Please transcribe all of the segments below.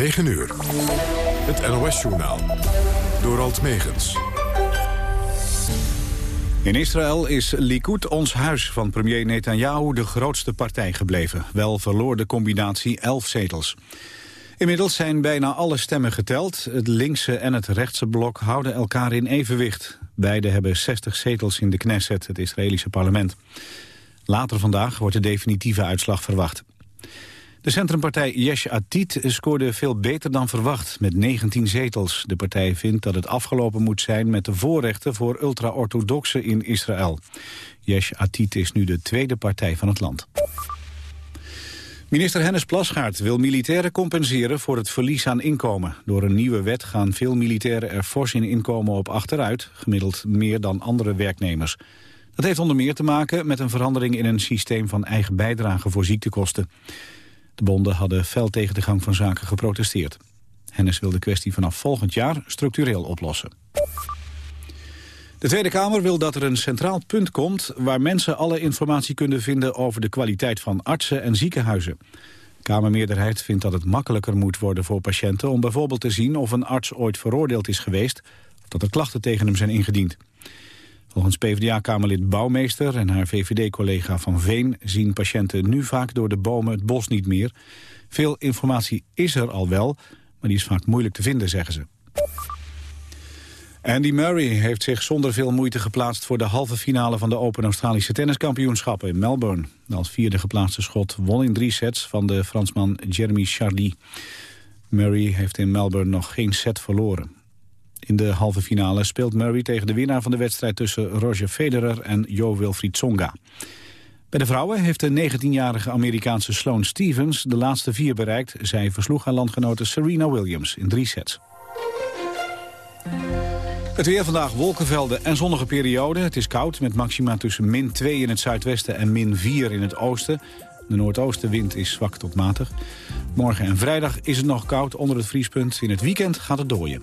9 uur. Het NOS-journaal. Door Alt Megens. In Israël is Likud ons huis van premier Netanyahu de grootste partij gebleven. Wel verloor de combinatie 11 zetels. Inmiddels zijn bijna alle stemmen geteld. Het linkse en het rechtse blok houden elkaar in evenwicht. Beide hebben 60 zetels in de Knesset, het Israëlische parlement. Later vandaag wordt de definitieve uitslag verwacht. De centrumpartij Yesh Atid scoorde veel beter dan verwacht, met 19 zetels. De partij vindt dat het afgelopen moet zijn met de voorrechten voor ultra-orthodoxen in Israël. Yesh Atid is nu de tweede partij van het land. Minister Hennis Plasgaard wil militairen compenseren voor het verlies aan inkomen. Door een nieuwe wet gaan veel militairen er fors in inkomen op achteruit, gemiddeld meer dan andere werknemers. Dat heeft onder meer te maken met een verandering in een systeem van eigen bijdrage voor ziektekosten. De bonden hadden fel tegen de gang van zaken geprotesteerd. Hennis wil de kwestie vanaf volgend jaar structureel oplossen. De Tweede Kamer wil dat er een centraal punt komt... waar mensen alle informatie kunnen vinden over de kwaliteit van artsen en ziekenhuizen. De Kamermeerderheid vindt dat het makkelijker moet worden voor patiënten... om bijvoorbeeld te zien of een arts ooit veroordeeld is geweest... of dat er klachten tegen hem zijn ingediend. Volgens PvdA-kamerlid Bouwmeester en haar VVD-collega Van Veen... zien patiënten nu vaak door de bomen het bos niet meer. Veel informatie is er al wel, maar die is vaak moeilijk te vinden, zeggen ze. Andy Murray heeft zich zonder veel moeite geplaatst... voor de halve finale van de Open Australische Tenniskampioenschappen in Melbourne. Als vierde geplaatste schot won in drie sets van de Fransman Jeremy Chardy. Murray heeft in Melbourne nog geen set verloren. In de halve finale speelt Murray tegen de winnaar van de wedstrijd... tussen Roger Federer en Jo Wilfried Tsonga. Bij de vrouwen heeft de 19-jarige Amerikaanse Sloane Stevens de laatste vier bereikt. Zij versloeg haar landgenote Serena Williams in drie sets. Het weer vandaag wolkenvelden en zonnige periode. Het is koud met maxima tussen min 2 in het zuidwesten en min 4 in het oosten. De noordoostenwind is zwak tot matig. Morgen en vrijdag is het nog koud onder het vriespunt. In het weekend gaat het dooien.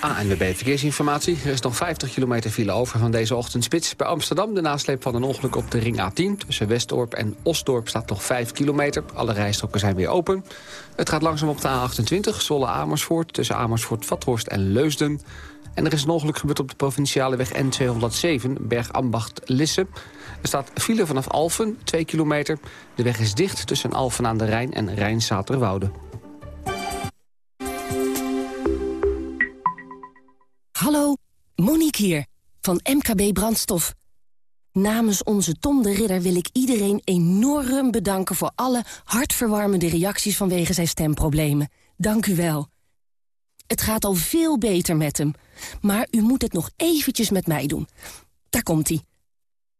ANWB Verkeersinformatie. Er is nog 50 kilometer file over van deze ochtendspits. Bij Amsterdam de nasleep van een ongeluk op de ring A10. Tussen Westdorp en Osdorp staat nog 5 kilometer. Alle rijstroken zijn weer open. Het gaat langzaam op de A28, Zwolle-Amersfoort... tussen Amersfoort-Vathorst en Leusden. En er is een ongeluk gebeurd op de provinciale weg N207, Bergambacht-Lisse. Er staat file vanaf Alphen, 2 kilometer. De weg is dicht tussen Alphen aan de Rijn en Rijnsaterwoude. Hallo, Monique hier, van MKB Brandstof. Namens onze Tom de Ridder wil ik iedereen enorm bedanken... voor alle hartverwarmende reacties vanwege zijn stemproblemen. Dank u wel. Het gaat al veel beter met hem, maar u moet het nog eventjes met mij doen. Daar komt-ie.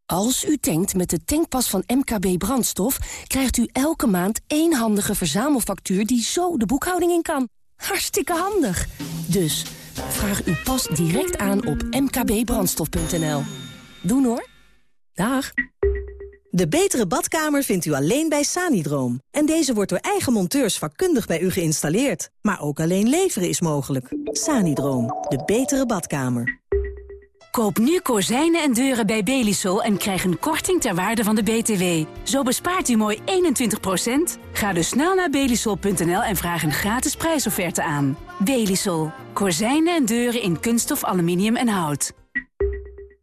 Als u tankt met de tankpas van MKB Brandstof... krijgt u elke maand één handige verzamelfactuur... die zo de boekhouding in kan. Hartstikke handig. Dus vraag uw pas direct aan op mkbbrandstof.nl. Doen hoor. Dag. De betere badkamer vindt u alleen bij Sanidroom. En deze wordt door eigen monteurs vakkundig bij u geïnstalleerd. Maar ook alleen leveren is mogelijk. Sanidroom, de betere badkamer. Koop nu kozijnen en deuren bij Belisol en krijg een korting ter waarde van de BTW. Zo bespaart u mooi 21%. Ga dus snel naar belisol.nl en vraag een gratis prijsofferte aan. Belisol. Kozijnen en deuren in kunststof, aluminium en hout.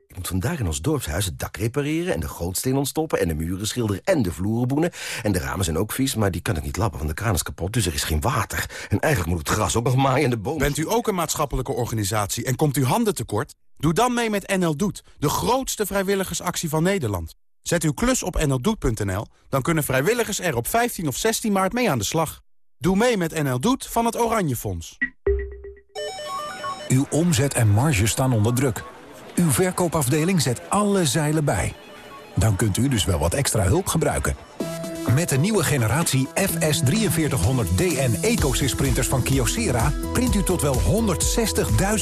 Ik moet vandaag in ons dorpshuis het dak repareren... en de gootsteen ontstoppen en de muren schilderen en de vloeren boenen. En de ramen zijn ook vies, maar die kan ik niet lappen, want de kraan is kapot. Dus er is geen water. En eigenlijk moet het gras ook nog maaien en de bomen. Bent u ook een maatschappelijke organisatie en komt u handen tekort? Doe dan mee met NL Doet, de grootste vrijwilligersactie van Nederland. Zet uw klus op nldoet.nl, dan kunnen vrijwilligers er op 15 of 16 maart mee aan de slag. Doe mee met NL Doet van het Oranje Fonds. Uw omzet en marge staan onder druk. Uw verkoopafdeling zet alle zeilen bij. Dan kunt u dus wel wat extra hulp gebruiken. Met de nieuwe generatie FS4300DN EcoSys printers van Kyocera... print u tot wel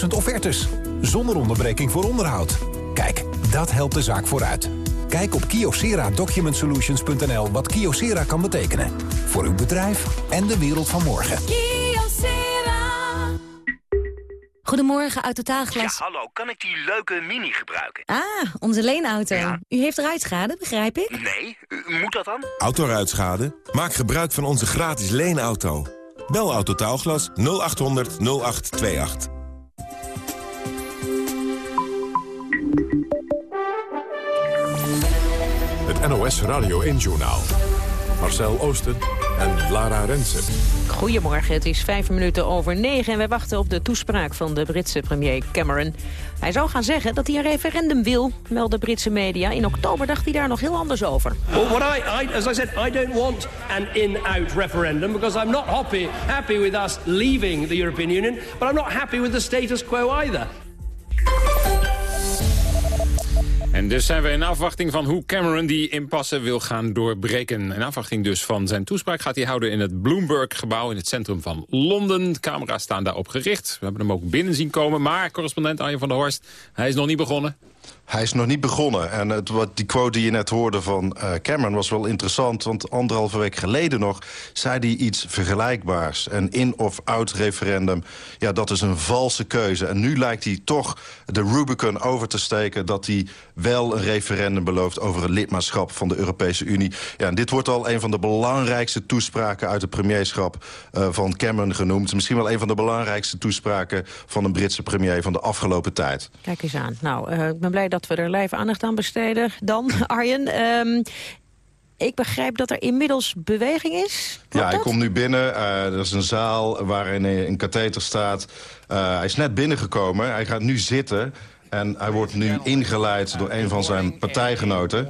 160.000 offertes. Zonder onderbreking voor onderhoud. Kijk, dat helpt de zaak vooruit. Kijk op kyocera-document-solutions.nl wat Kyocera kan betekenen. Voor uw bedrijf en de wereld van morgen. Goedemorgen, uit totaalglas. Ja, hallo, kan ik die leuke mini gebruiken? Ah, onze leenauto. U heeft ruitschade, begrijp ik? Nee, u, moet dat dan? Autoruitschade? Maak gebruik van onze gratis leenauto. Bel Autotaalglas 0800 0828. Het NOS Radio 1 Journaal. Marcel Oosten en Lara Rensen. Goedemorgen, het is vijf minuten over negen en wij wachten op de toespraak van de Britse premier Cameron. Hij zou gaan zeggen dat hij een referendum wil, melden Britse media. In oktober dacht hij daar nog heel anders over. Well, what I, I, as I said, I don't want an in-out referendum because I'm not happy, happy with us leaving the European Union, but I'm not happy with the status quo either. En dus zijn we in afwachting van hoe Cameron die impasse wil gaan doorbreken. In afwachting dus van zijn toespraak gaat hij houden in het Bloomberg-gebouw... in het centrum van Londen. De camera's staan daarop gericht. We hebben hem ook binnen zien komen. Maar correspondent Arjen van der Horst, hij is nog niet begonnen. Hij is nog niet begonnen. En het, wat, die quote die je net hoorde van uh, Cameron was wel interessant. Want anderhalve week geleden nog zei hij iets vergelijkbaars. Een in-of-out referendum, ja, dat is een valse keuze. En nu lijkt hij toch de Rubicon over te steken... dat hij wel een referendum belooft over het lidmaatschap van de Europese Unie. Ja, en dit wordt al een van de belangrijkste toespraken uit het premierschap uh, van Cameron genoemd. Misschien wel een van de belangrijkste toespraken van een Britse premier van de afgelopen tijd. Kijk eens aan. Nou, uh, ik ben blij dat we er live aandacht aan besteden. Dan, Arjen, um, ik begrijp dat er inmiddels beweging is. Klopt ja, ik kom nu binnen. Uh, er is een zaal waarin een katheter staat. Uh, hij is net binnengekomen. Hij gaat nu zitten. En hij wordt nu ingeleid door een van zijn partijgenoten.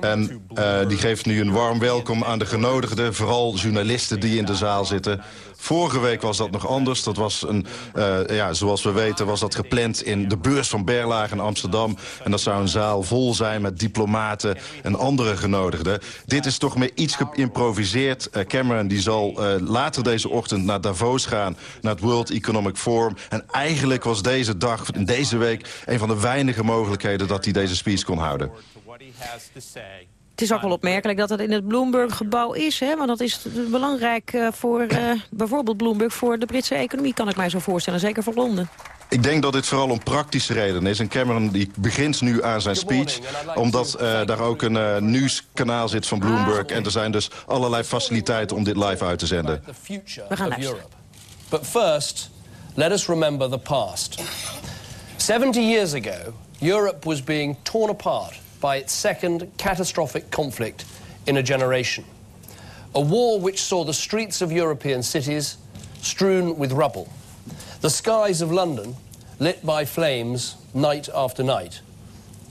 En uh, die geeft nu een warm welkom aan de genodigden. Vooral journalisten die in de zaal zitten. Vorige week was dat nog anders. Dat was een, uh, ja, zoals we weten was dat gepland in de beurs van Berlage in Amsterdam. En dat zou een zaal vol zijn met diplomaten en andere genodigden. Dit is toch meer iets geïmproviseerd. Uh, Cameron die zal uh, later deze ochtend naar Davos gaan, naar het World Economic Forum. En eigenlijk was deze dag, deze week, een van de weinige mogelijkheden dat hij deze speech kon houden. Het is ook wel opmerkelijk dat het in het Bloomberg-gebouw is. Hè? Want dat is belangrijk uh, voor uh, bijvoorbeeld Bloomberg... voor de Britse economie, kan ik mij zo voorstellen. Zeker voor Londen. Ik denk dat dit vooral om praktische redenen is. En Cameron die begint nu aan zijn speech... omdat uh, daar ook een uh, nieuwskanaal zit van Bloomberg... en er zijn dus allerlei faciliteiten om dit live uit te zenden. We gaan luisteren. But first, let us remember the past. 70 years ago, Europe was being torn apart by its second catastrophic conflict in a generation. A war which saw the streets of European cities strewn with rubble, the skies of London lit by flames night after night,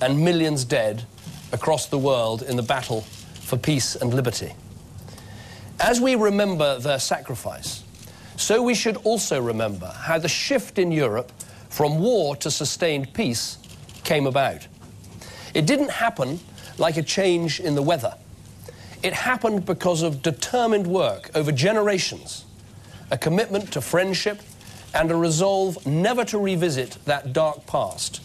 and millions dead across the world in the battle for peace and liberty. As we remember their sacrifice, so we should also remember how the shift in Europe from war to sustained peace came about. It didn't happen like a change in the weather. It happened because of determined work over generations, a commitment to friendship, and a resolve never to revisit that dark past.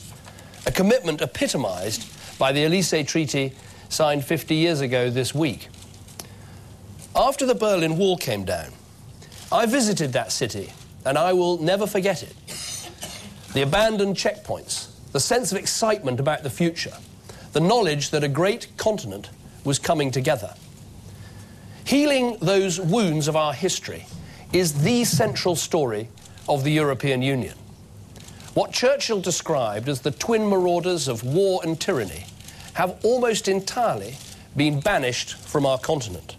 A commitment epitomized by the Elysee Treaty signed 50 years ago this week. After the Berlin Wall came down, I visited that city, and I will never forget it. The abandoned checkpoints, the sense of excitement about the future, the knowledge that a great continent was coming together. Healing those wounds of our history is the central story of the European Union. What Churchill described as the twin marauders of war and tyranny have almost entirely been banished from our continent.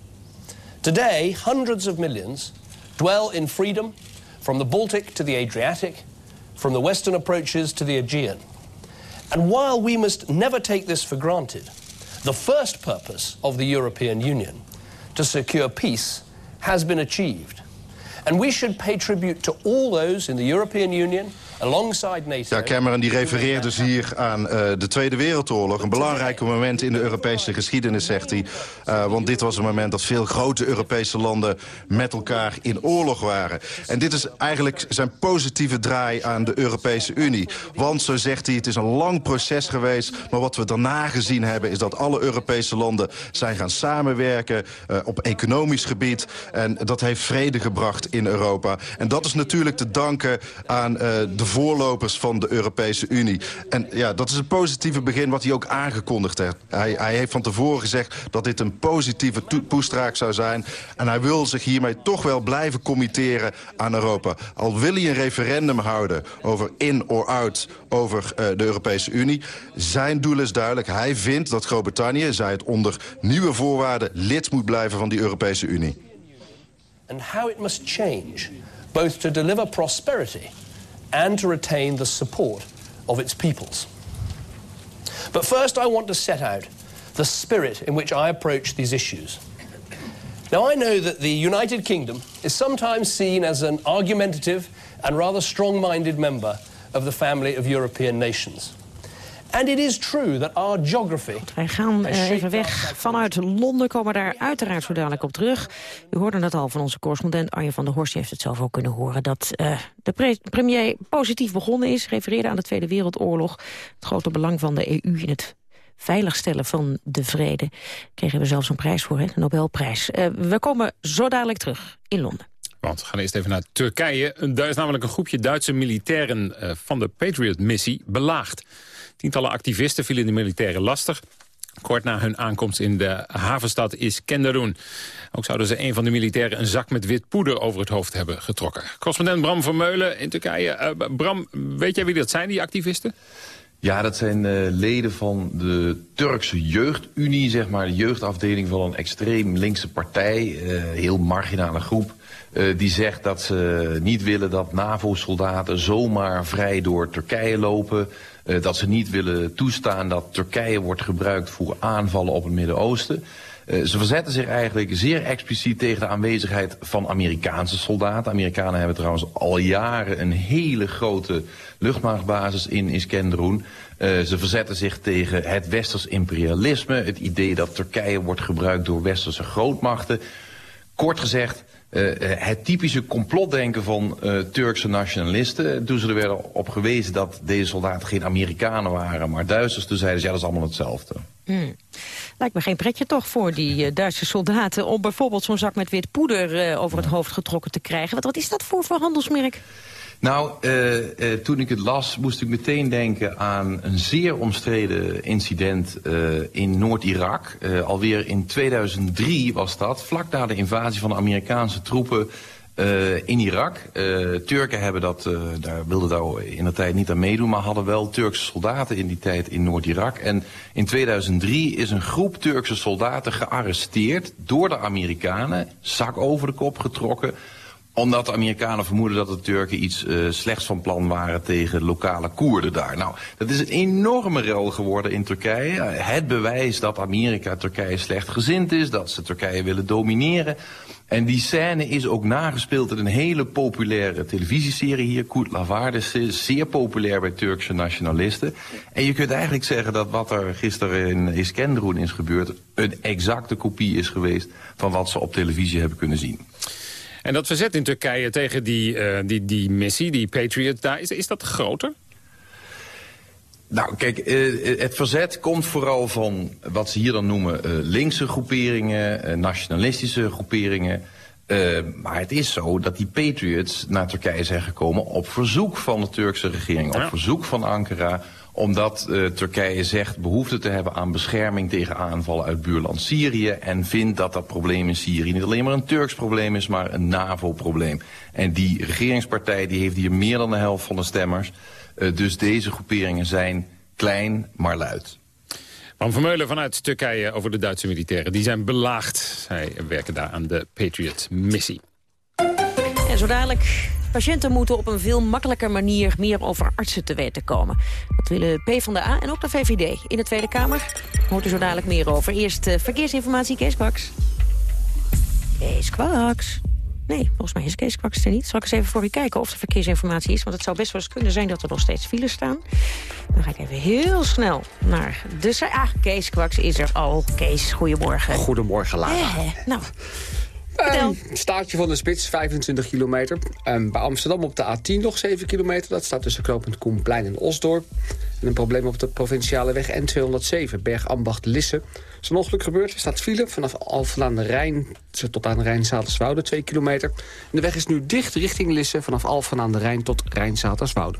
Today, hundreds of millions dwell in freedom from the Baltic to the Adriatic, from the western approaches to the Aegean. And while we must never take this for granted, the first purpose of the European Union, to secure peace, has been achieved. And we should pay tribute to all those in the European Union Ja, Cameron die refereert dus hier aan uh, de Tweede Wereldoorlog. Een belangrijk moment in de Europese geschiedenis, zegt hij. Uh, want dit was een moment dat veel grote Europese landen met elkaar in oorlog waren. En dit is eigenlijk zijn positieve draai aan de Europese Unie. Want, zo zegt hij, het is een lang proces geweest. Maar wat we daarna gezien hebben is dat alle Europese landen zijn gaan samenwerken uh, op economisch gebied. En dat heeft vrede gebracht in Europa. En dat is natuurlijk te danken aan de voorlopers van de Europese Unie. En ja, dat is een positieve begin wat hij ook aangekondigd heeft. Hij, hij heeft van tevoren gezegd dat dit een positieve poestraak zou zijn. En hij wil zich hiermee toch wel blijven committeren aan Europa. Al wil hij een referendum houden over in or out over uh, de Europese Unie. Zijn doel is duidelijk. Hij vindt dat Groot-Brittannië, zij het onder nieuwe voorwaarden... lid moet blijven van die Europese Unie. And how it must change, both to deliver prosperity... and to retain the support of its peoples. But first I want to set out the spirit in which I approach these issues. Now, I know that the United Kingdom is sometimes seen as an argumentative and rather strong-minded member of the family of European nations. And it is true that our geography... Wij gaan uh, even weg vanuit Londen, komen daar uiteraard zo dadelijk op terug. U hoorde het al van onze correspondent Arjen van der Horst. Je heeft het zelf ook kunnen horen dat uh, de pre premier positief begonnen is. Refereerde aan de Tweede Wereldoorlog. Het grote belang van de EU in het veiligstellen van de vrede. Kregen we zelfs een prijs voor, hè? de Nobelprijs. Uh, we komen zo dadelijk terug in Londen. Want we gaan eerst even naar Turkije. Daar is namelijk een groepje Duitse militairen uh, van de Patriot-missie belaagd. Tientallen activisten vielen de militairen lastig. Kort na hun aankomst in de havenstad Iskenderun. Ook zouden ze een van de militairen een zak met wit poeder over het hoofd hebben getrokken. Correspondent Bram Vermeulen in Turkije. Uh, Bram, weet jij wie dat zijn, die activisten? Ja, dat zijn uh, leden van de Turkse Jeugdunie, zeg maar. De jeugdafdeling van een extreem linkse partij. Uh, heel marginale groep. Die zegt dat ze niet willen dat NAVO-soldaten zomaar vrij door Turkije lopen. Uh, dat ze niet willen toestaan dat Turkije wordt gebruikt voor aanvallen op het Midden-Oosten. Uh, ze verzetten zich eigenlijk zeer expliciet tegen de aanwezigheid van Amerikaanse soldaten. Amerikanen hebben trouwens al jaren een hele grote luchtmachtbasis in Iskenderun. Uh, ze verzetten zich tegen het westers imperialisme, het idee dat Turkije wordt gebruikt door westerse grootmachten. Kort gezegd, uh, het typische complotdenken van uh, Turkse nationalisten. Toen ze er werden op gewezen dat deze soldaten geen Amerikanen waren, maar Duitsers, toen zeiden ze ja, dat is allemaal hetzelfde. Hmm. Lijkt me geen pretje toch voor die uh, Duitse soldaten... om bijvoorbeeld zo'n zak met wit poeder over het hoofd getrokken te krijgen. Wat, wat is dat voor verhandelsmerk? Nou, uh, uh, toen ik het las, moest ik meteen denken aan een zeer omstreden incident uh, in Noord-Irak. alweer in 2003 was dat, vlak na de invasie van de Amerikaanse troepen in Irak. Turken hebben dat, daar wilden daar in de tijd niet aan meedoen, maar hadden wel Turkse soldaten in die tijd in Noord-Irak. En in 2003 is een groep Turkse soldaten gearresteerd door de Amerikanen, zak over de kop getrokken omdat de Amerikanen vermoeden dat de Turken iets uh, slechts van plan waren tegen lokale Koerden daar. Nou, dat is een enorme rel geworden in Turkije. Het bewijs dat Amerika Turkije slecht gezind is, dat ze Turkije willen domineren. En die scène is ook nagespeeld in een hele populaire televisieserie hier, Kurt Lavarde, zeer populair bij Turkse nationalisten. En je kunt eigenlijk zeggen dat wat er gisteren in Iskenderun is gebeurd, een exacte kopie is geweest van wat ze op televisie hebben kunnen zien. En dat verzet in Turkije tegen die, uh, die, die missie, die Patriot, daar, is, is dat groter? Nou, kijk, uh, het verzet komt vooral van wat ze hier dan noemen linkse groeperingen, nationalistische groeperingen. maar het is zo dat die Patriots naar Turkije zijn gekomen op verzoek van de Turkse regering, op verzoek van Ankara omdat uh, Turkije zegt behoefte te hebben aan bescherming tegen aanvallen uit buurland Syrië. En vindt dat dat probleem in Syrië niet alleen maar een Turks probleem is, maar een NAVO-probleem. En die regeringspartij die heeft hier meer dan de helft van de stemmers. Uh, dus deze groeperingen zijn klein, maar luid. Van Vermeulen vanuit Turkije over de Duitse militairen. Die zijn belaagd. Zij werken daar aan de Patriot-missie. En zo dadelijk Patiënten moeten op een veel makkelijker manier meer over artsen te weten komen. Dat willen PvdA en ook de VVD. In de Tweede Kamer hoort u zo dadelijk meer over. Eerst uh, verkeersinformatie, Kees Kwaks. Kees Kwaks. Nee, volgens mij is Kees Kwaks er niet. Zal ik eens even voor u kijken of er verkeersinformatie is? Want het zou best wel eens kunnen zijn dat er nog steeds files staan. Dan ga ik even heel snel naar de... Ah, Kees Kwaks is er al. Kees, goedemorgen. Goedemorgen, Lara. Eh, nou... Um, staartje van de spits, 25 kilometer. Um, bij Amsterdam op de A10 nog 7 kilometer. Dat staat tussen knooppunt Koenplein en Osdorp. En een probleem op de provinciale weg N207, Bergambacht-Lisse. Er is een ongeluk gebeurd. Er staat file vanaf Alphen aan de Rijn tot aan Rijnzaterswoude, 2 kilometer. En de weg is nu dicht richting Lisse vanaf Alphen aan de Rijn tot Rijnzaterswoude.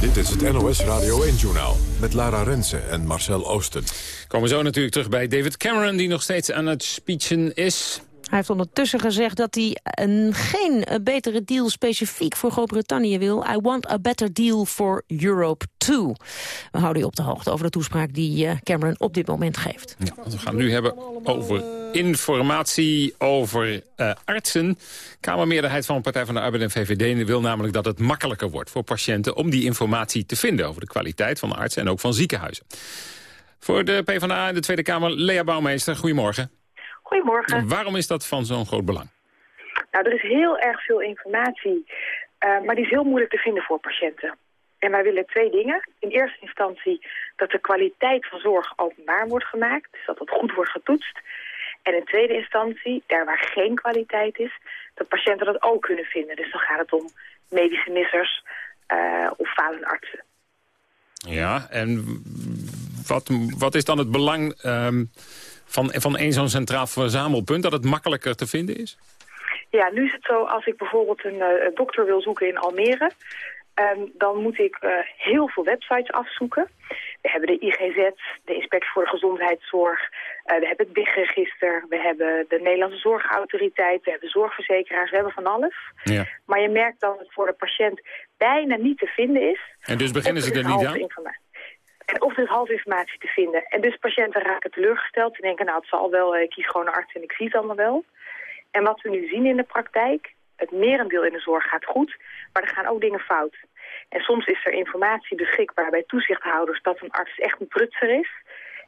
Dit is het NOS Radio 1-journaal met Lara Rensen en Marcel Oosten. Komen zo natuurlijk terug bij David Cameron, die nog steeds aan het speechen is. Hij heeft ondertussen gezegd dat hij een, geen eh, betere deal specifiek voor Groot-Brittannië wil. I want a better deal for Europe too. We houden u op de hoogte over de toespraak die eh, Cameron op dit moment geeft. Ja, we gaan het nu hebben over informatie over uh, artsen. Kamermeerderheid van Partij van de Arbeid en VVD wil namelijk dat het makkelijker wordt voor patiënten om die informatie te vinden over de kwaliteit van artsen en ook van ziekenhuizen. Voor de PvdA in de Tweede Kamer, Lea Bouwmeester, goedemorgen. Goedemorgen. Waarom is dat van zo'n groot belang? Nou, er is heel erg veel informatie, uh, maar die is heel moeilijk te vinden voor patiënten. En wij willen twee dingen. In eerste instantie dat de kwaliteit van zorg openbaar wordt gemaakt, dus dat het goed wordt getoetst. En in tweede instantie, daar waar geen kwaliteit is, dat patiënten dat ook kunnen vinden. Dus dan gaat het om medische missers uh, of falende artsen. Ja, en wat, wat is dan het belang um, van, van één zo'n centraal verzamelpunt, dat het makkelijker te vinden is? Ja, nu is het zo, als ik bijvoorbeeld een uh, dokter wil zoeken in Almere... Um, dan moet ik uh, heel veel websites afzoeken. We hebben de IGZ, de Inspectie voor de Gezondheidszorg... Uh, we hebben het BIG-register, we hebben de Nederlandse Zorgautoriteit... we hebben zorgverzekeraars, we hebben van alles. Ja. Maar je merkt dat het voor de patiënt bijna niet te vinden is. En dus beginnen ze er niet aan? En of er half informatie te vinden. En dus patiënten raken teleurgesteld. Ze denken, nou het zal wel, ik kies gewoon een arts en ik zie het allemaal wel. En wat we nu zien in de praktijk, het merendeel in de zorg gaat goed, maar er gaan ook dingen fout. En soms is er informatie beschikbaar bij toezichthouders dat een arts echt een prutser is.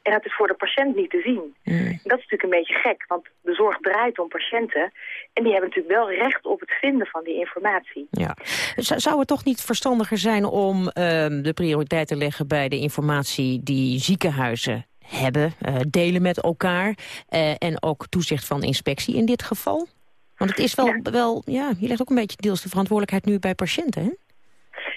En dat is voor de patiënt niet te zien. Mm. Dat is natuurlijk een beetje gek, want de zorg draait om patiënten. En die hebben natuurlijk wel recht op het vinden van die informatie. Ja. Zou het toch niet verstandiger zijn om uh, de prioriteit te leggen bij de informatie die ziekenhuizen hebben, uh, delen met elkaar uh, en ook toezicht van inspectie in dit geval? Want het is wel, ja. wel, ja, je legt ook een beetje deels de verantwoordelijkheid nu bij patiënten, hè?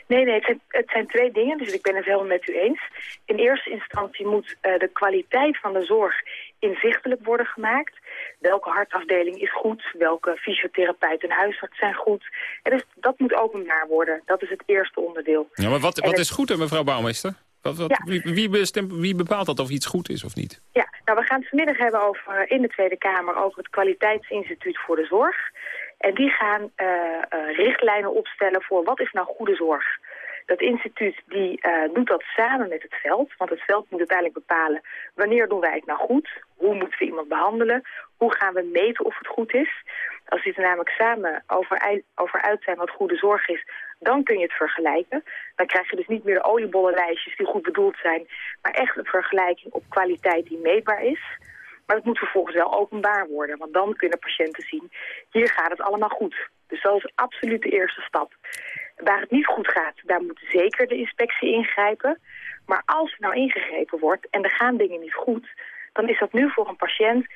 Nee, nee, het zijn, het zijn twee dingen, dus ik ben het helemaal met u eens. In eerste instantie moet uh, de kwaliteit van de zorg inzichtelijk worden gemaakt. Welke hartafdeling is goed, welke fysiotherapeut en huisarts zijn goed. En dus dat moet openbaar worden, dat is het eerste onderdeel. Ja, maar wat, wat is goed, hè, mevrouw Bouwmeester? Wat, wat, ja. wie, wie, bestemt, wie, bepaalt dat of iets goed is of niet? Ja, nou we gaan het vanmiddag hebben over, in de Tweede Kamer over het Kwaliteitsinstituut voor de Zorg. En die gaan uh, uh, richtlijnen opstellen voor wat is nou goede zorg. Dat instituut die, uh, doet dat samen met het veld. Want het veld moet uiteindelijk bepalen wanneer doen wij het nou goed. Hoe moeten we iemand behandelen. Hoe gaan we meten of het goed is. Als die er namelijk samen over, over uit zijn wat goede zorg is, dan kun je het vergelijken. Dan krijg je dus niet meer oliebollenlijstjes die goed bedoeld zijn, maar echt een vergelijking op kwaliteit die meetbaar is. Maar het moet vervolgens wel openbaar worden, want dan kunnen patiënten zien, hier gaat het allemaal goed. Dus dat is absoluut de eerste stap. Waar het niet goed gaat, daar moet zeker de inspectie ingrijpen. Maar als er nou ingegrepen wordt en er gaan dingen niet goed, dan is dat nu voor een patiënt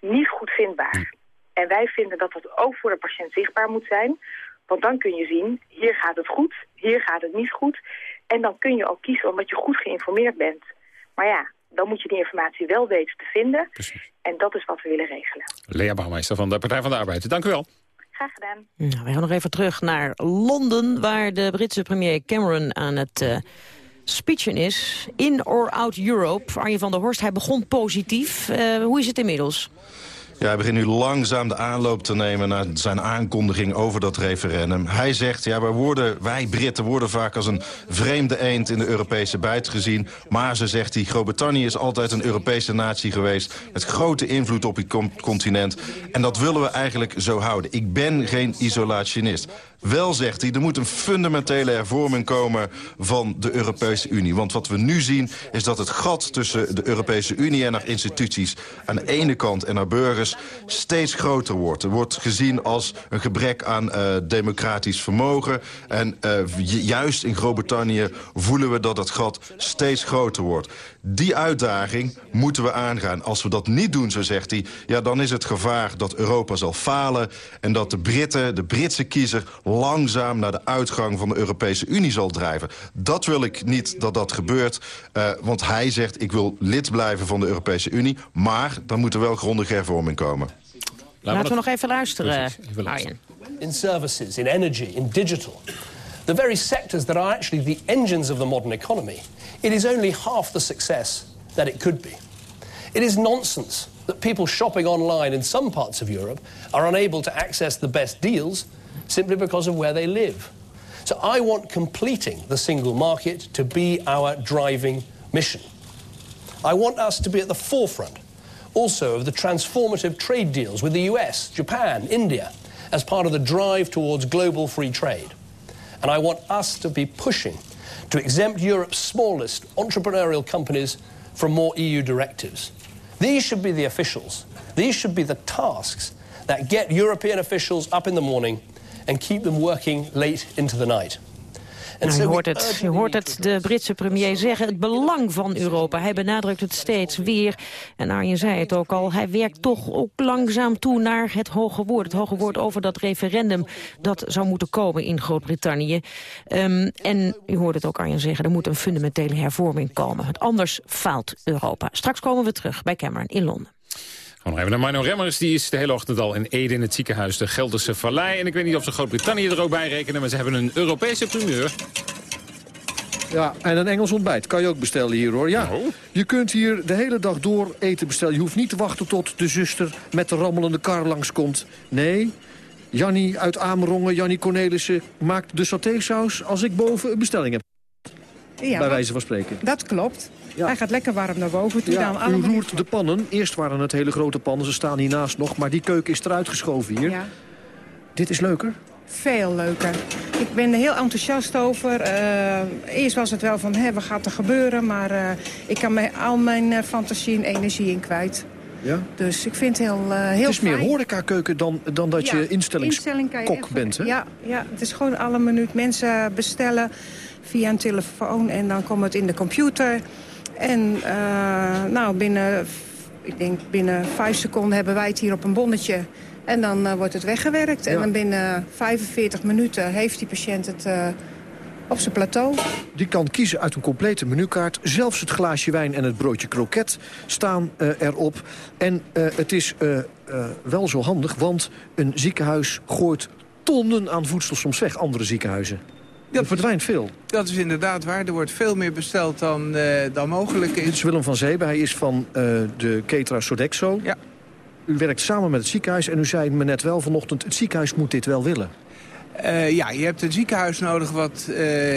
niet goed vindbaar. En wij vinden dat dat ook voor de patiënt zichtbaar moet zijn. Want dan kun je zien, hier gaat het goed, hier gaat het niet goed. En dan kun je ook kiezen omdat je goed geïnformeerd bent. Maar ja, dan moet je die informatie wel weten te vinden. Precies. En dat is wat we willen regelen. Lea Bouwmeester van de Partij van de Arbeid. Dank u wel. Graag gedaan. Nou, we gaan nog even terug naar Londen... waar de Britse premier Cameron aan het uh, speechen is. In or out Europe. Arjen van der Horst, hij begon positief. Uh, hoe is het inmiddels? Ja, hij begint nu langzaam de aanloop te nemen naar zijn aankondiging over dat referendum. Hij zegt, ja, wij, worden, wij Britten worden vaak als een vreemde eend in de Europese bijt gezien. Maar, zo zegt hij, Groot-Brittannië is altijd een Europese natie geweest... met grote invloed op het continent. En dat willen we eigenlijk zo houden. Ik ben geen isolationist. Wel, zegt hij, er moet een fundamentele hervorming komen van de Europese Unie. Want wat we nu zien is dat het gat tussen de Europese Unie en haar instituties... aan de ene kant en haar burgers steeds groter wordt. Er wordt gezien als een gebrek aan uh, democratisch vermogen. En uh, juist in Groot-Brittannië voelen we dat het gat steeds groter wordt. Die uitdaging moeten we aangaan. Als we dat niet doen, zo zegt hij, ja, dan is het gevaar dat Europa zal falen... en dat de Britten, de Britse kiezer langzaam naar de uitgang van de Europese Unie zal drijven. Dat wil ik niet dat dat gebeurt, uh, want hij zegt... ik wil lid blijven van de Europese Unie, maar dan moet er wel grondige hervorming komen. Laten we nog even luisteren, Arjen. In services, in energy, in digital. the very sectors that are actually the engines of the modern economy, it is only half the success that it could be. It is nonsense that people shopping online in some parts of Europe are unable to access the best deals simply because of where they live. So I want completing the single market to be our driving mission. I want us to be at the forefront also of the transformative trade deals with the US, Japan, India, as part of the drive towards global free trade. And I want us to be pushing to exempt Europe's smallest entrepreneurial companies from more EU directives. These should be the officials. These should be the tasks that get European officials up in the morning and keep them working late into the night. Nou, je, hoort het, je hoort het de Britse premier zeggen, het belang van Europa. Hij benadrukt het steeds weer. En Arjen zei het ook al, hij werkt toch ook langzaam toe naar het hoge woord. Het hoge woord over dat referendum dat zou moeten komen in Groot-Brittannië. Um, en u hoort het ook Arjen zeggen, er moet een fundamentele hervorming komen. Want anders faalt Europa. Straks komen we terug bij Cameron in Londen. Gaan nog even naar Mino Remmers. Die is de hele ochtend al in Ede in het ziekenhuis de Gelderse Vallei. En ik weet niet of ze Groot-Brittannië er ook bij rekenen, maar ze hebben een Europese primeur. Ja, en een Engels ontbijt kan je ook bestellen hier, hoor. Ja, Oh. je kunt hier de hele dag door eten bestellen. Je hoeft niet te wachten tot de zuster met de rammelende kar langskomt. Nee, Jannie uit Amerongen, Jannie Cornelissen... maakt de satésaus als ik boven een bestelling heb. Ja, bij wijze van spreken. Dat klopt. Hij gaat lekker warm naar boven toe. dan Ja, u roert de pannen. Eerst waren het hele grote pannen, ze staan hiernaast nog. Maar die keuken is eruit geschoven hier. Ja. Dit is leuker. Veel leuker. Ik ben er heel enthousiast over. Eh, eerst was het wel van, hé, wat gaat er gebeuren? Maar eh, ik kan me al mijn eh, fantasie en energie in kwijt. Ja? Dus ik vind het heel, heel het is meer horecakeuken dan, dan dat Ja, je instelling instellingskok echt- bent, hè? Ja, ja, het is gewoon alle minuut mensen bestellen via een telefoon. En dan komt het in de computer. En eh, nou, binnen, ik denk binnen vijf seconden hebben wij het hier op een bonnetje. En dan eh, wordt het weggewerkt. En dan binnen 45 minuten heeft die patiënt het eh, op zijn plateau. Die kan kiezen uit een complete menukaart. Zelfs het glaasje wijn en het broodje kroket staan erop. En het is wel zo handig, want een ziekenhuis gooit tonnen aan voedsel soms weg. Andere ziekenhuizen. Er verdwijnt veel. Dat is inderdaad waar. Er wordt veel meer besteld dan, eh, dan mogelijk Dit is. is Willem van Zeeben. Hij is van eh, de Ketra Sodexo. Ja. U werkt samen met het ziekenhuis en u zei me net wel vanochtend... het ziekenhuis moet dit wel willen. Eh, ja, je hebt een ziekenhuis nodig wat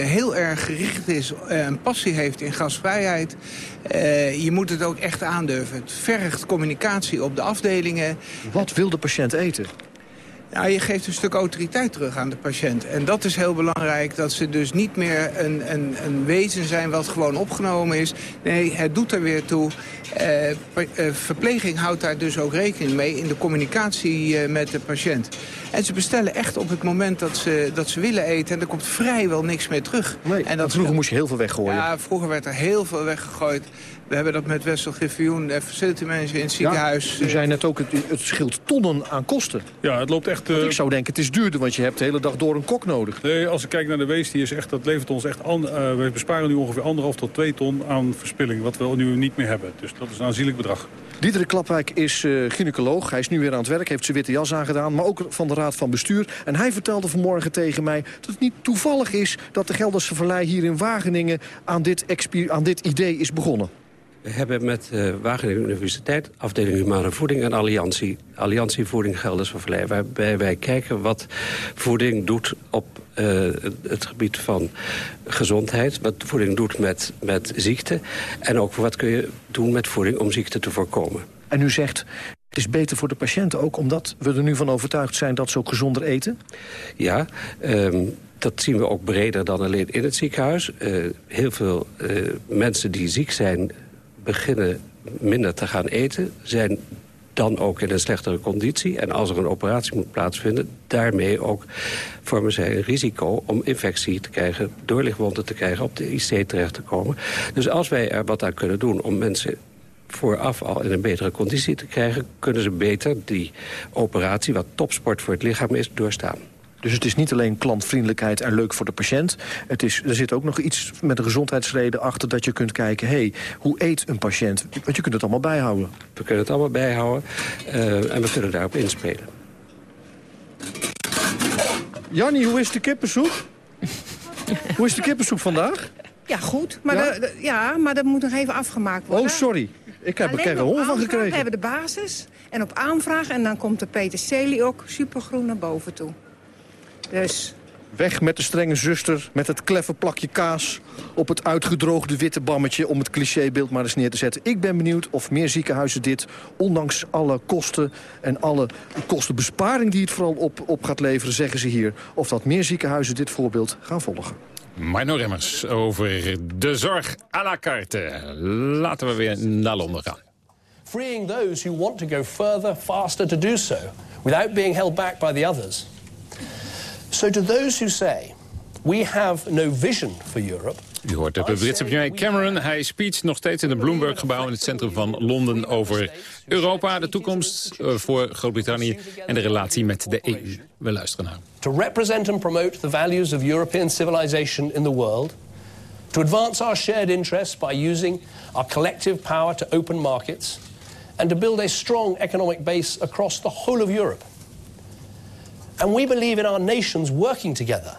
heel erg gericht is... eh, en passie heeft in gastvrijheid. Eh, je moet het ook echt aandurven. Het vergt communicatie op de afdelingen. Wat wil de patiënt eten? Ja, je geeft een stuk autoriteit terug aan de patiënt. En dat is heel belangrijk, dat ze dus niet meer een, een, een wezen zijn wat gewoon opgenomen is. Nee, het doet er weer toe. Eh, eh, verpleging houdt daar dus ook rekening mee in de communicatie eh, met de patiënt. En ze bestellen echt op het moment dat ze, dat ze willen eten. En er komt vrijwel niks meer terug. en dat Vroeger moest je heel veel weggooien. ja, vroeger werd er heel veel weggegooid. We hebben dat met Wessel Griffioen, de facility manager in het ziekenhuis. U zei net ook, het, het scheelt tonnen aan kosten. Ja, het loopt echt... Ik zou denken, het is duurder, want je hebt de hele dag door een kok nodig. Nee, als ik kijk naar de wees, die is echt, dat levert ons echt... An, eh, we besparen nu ongeveer anderhalf tot twee ton aan verspilling... wat we nu niet meer hebben. Dus dat is een aanzienlijk bedrag. Diederik Klapwijk is eh, gynaecoloog. Hij is nu weer aan het werk, heeft zijn witte jas aangedaan... maar ook van de Raad van Bestuur. En hij vertelde vanmorgen tegen mij dat het niet toevallig is... dat de Gelderse Vallei hier in Wageningen aan dit, aan dit idee is begonnen. We hebben met uh, Wageningen Universiteit, afdeling Humane Voeding... en Alliantie, Alliantie Voeding Gelderse Vallei... waarbij wij kijken wat voeding doet op uh, het gebied van gezondheid... wat voeding doet met, met ziekte... en ook wat kun je doen met voeding om ziekte te voorkomen. En u zegt, het is beter voor de patiënten ook... omdat we er nu van overtuigd zijn dat ze ook gezonder eten? Ja, um, dat zien we ook breder dan alleen in het ziekenhuis. Uh, heel veel uh, mensen die ziek zijn beginnen minder te gaan eten... zijn dan ook in een slechtere conditie. En als er een operatie moet plaatsvinden... daarmee ook vormen zij een risico om infectie te krijgen... doorlichtwonden te krijgen, op de IC terecht te komen. Dus als wij er wat aan kunnen doen om mensen vooraf al in een betere conditie te krijgen... kunnen ze beter die operatie, wat topsport voor het lichaam is, doorstaan. Dus het is niet alleen klantvriendelijkheid en leuk voor de patiënt. Het is, er zit ook nog iets met een gezondheidsreden achter dat je kunt kijken... hé, hey, hoe eet een patiënt? Want je kunt het allemaal bijhouden. We kunnen het allemaal bijhouden uh, en we kunnen daarop inspelen. Jannie, hoe is de kippensoep? Hoe is de kippensoep vandaag? Ja, goed. Maar, Ja? de- de- ja, maar dat moet nog even afgemaakt worden. Oh, sorry. Ik heb er Alleen op honger van gekregen. We hebben de basis. En op aanvraag. En dan komt de peterselie ook supergroen naar boven toe. Dus Weg met de strenge zuster, met het kleffe plakje kaas... op het uitgedroogde witte bammetje om het clichébeeld maar eens neer te zetten. Ik ben benieuwd of meer ziekenhuizen dit, ondanks alle kosten... en alle kostenbesparing die het vooral op, op gaat leveren, zeggen ze hier... of dat meer ziekenhuizen dit voorbeeld gaan volgen. Mino Remmers over de zorg à la carte. Laten we weer naar Londen gaan. freeing those who want to go further, faster to do so, without being held back by the others. So, to those who say we have no vision for Europe, U hoort de Britse premier Cameron. Hij speecht nog steeds in het Bloomberg-gebouw in het centrum van Londen over Europa, de toekomst eh, voor Groot-Brittannië en de relatie met de EU. We luisteren naar. to represent and promote the values of European civilization in the world, to advance our shared interests by using our collective power to open markets, and to build a strong economic base across the whole of Europe. And we believe in our nations working together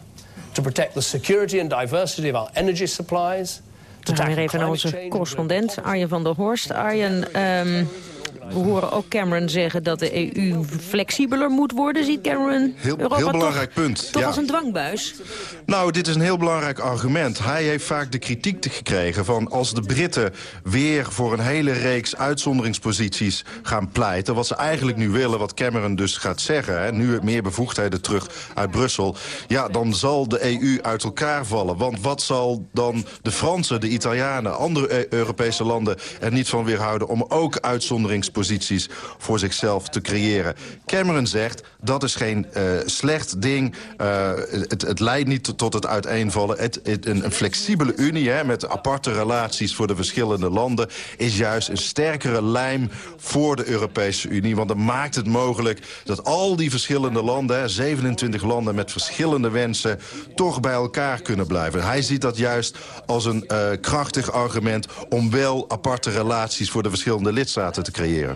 to protect the security and diversity of our energy supplies, gaan weer even naar onze correspondent Arjen van der Horst. Arjen, ehm, we horen ook Cameron zeggen dat de EU flexibeler moet worden. Ziet Cameron Heel, Europa heel toch- belangrijk punt. toch ja. als een dwangbuis? Nou, dit is een heel belangrijk argument. Hij heeft vaak de kritiek gekregen van als de Britten weer voor een hele reeks uitzonderingsposities gaan pleiten. Wat ze eigenlijk nu willen, wat Cameron dus gaat zeggen. Hè, nu meer bevoegdheden terug uit Brussel. Ja, dan zal de EU uit elkaar vallen. Want wat zal dan de Fransen, de Italianen, andere E- Europese landen er niet van weerhouden om ook uitzonderingsposities voor zichzelf te creëren. Cameron zegt dat is geen eh, slecht ding. Eh, het, het leidt niet tot- het uiteenvallen. Het, een, een flexibele unie hè, met aparte relaties voor de verschillende landen... is juist een sterkere lijm voor de Europese Unie. Want dat maakt het mogelijk dat al die verschillende landen... Hè, 27 landen met verschillende wensen... toch bij elkaar kunnen blijven. Hij ziet dat juist als een eh, krachtig argument... om wel aparte relaties voor de verschillende lidstaten te creëren.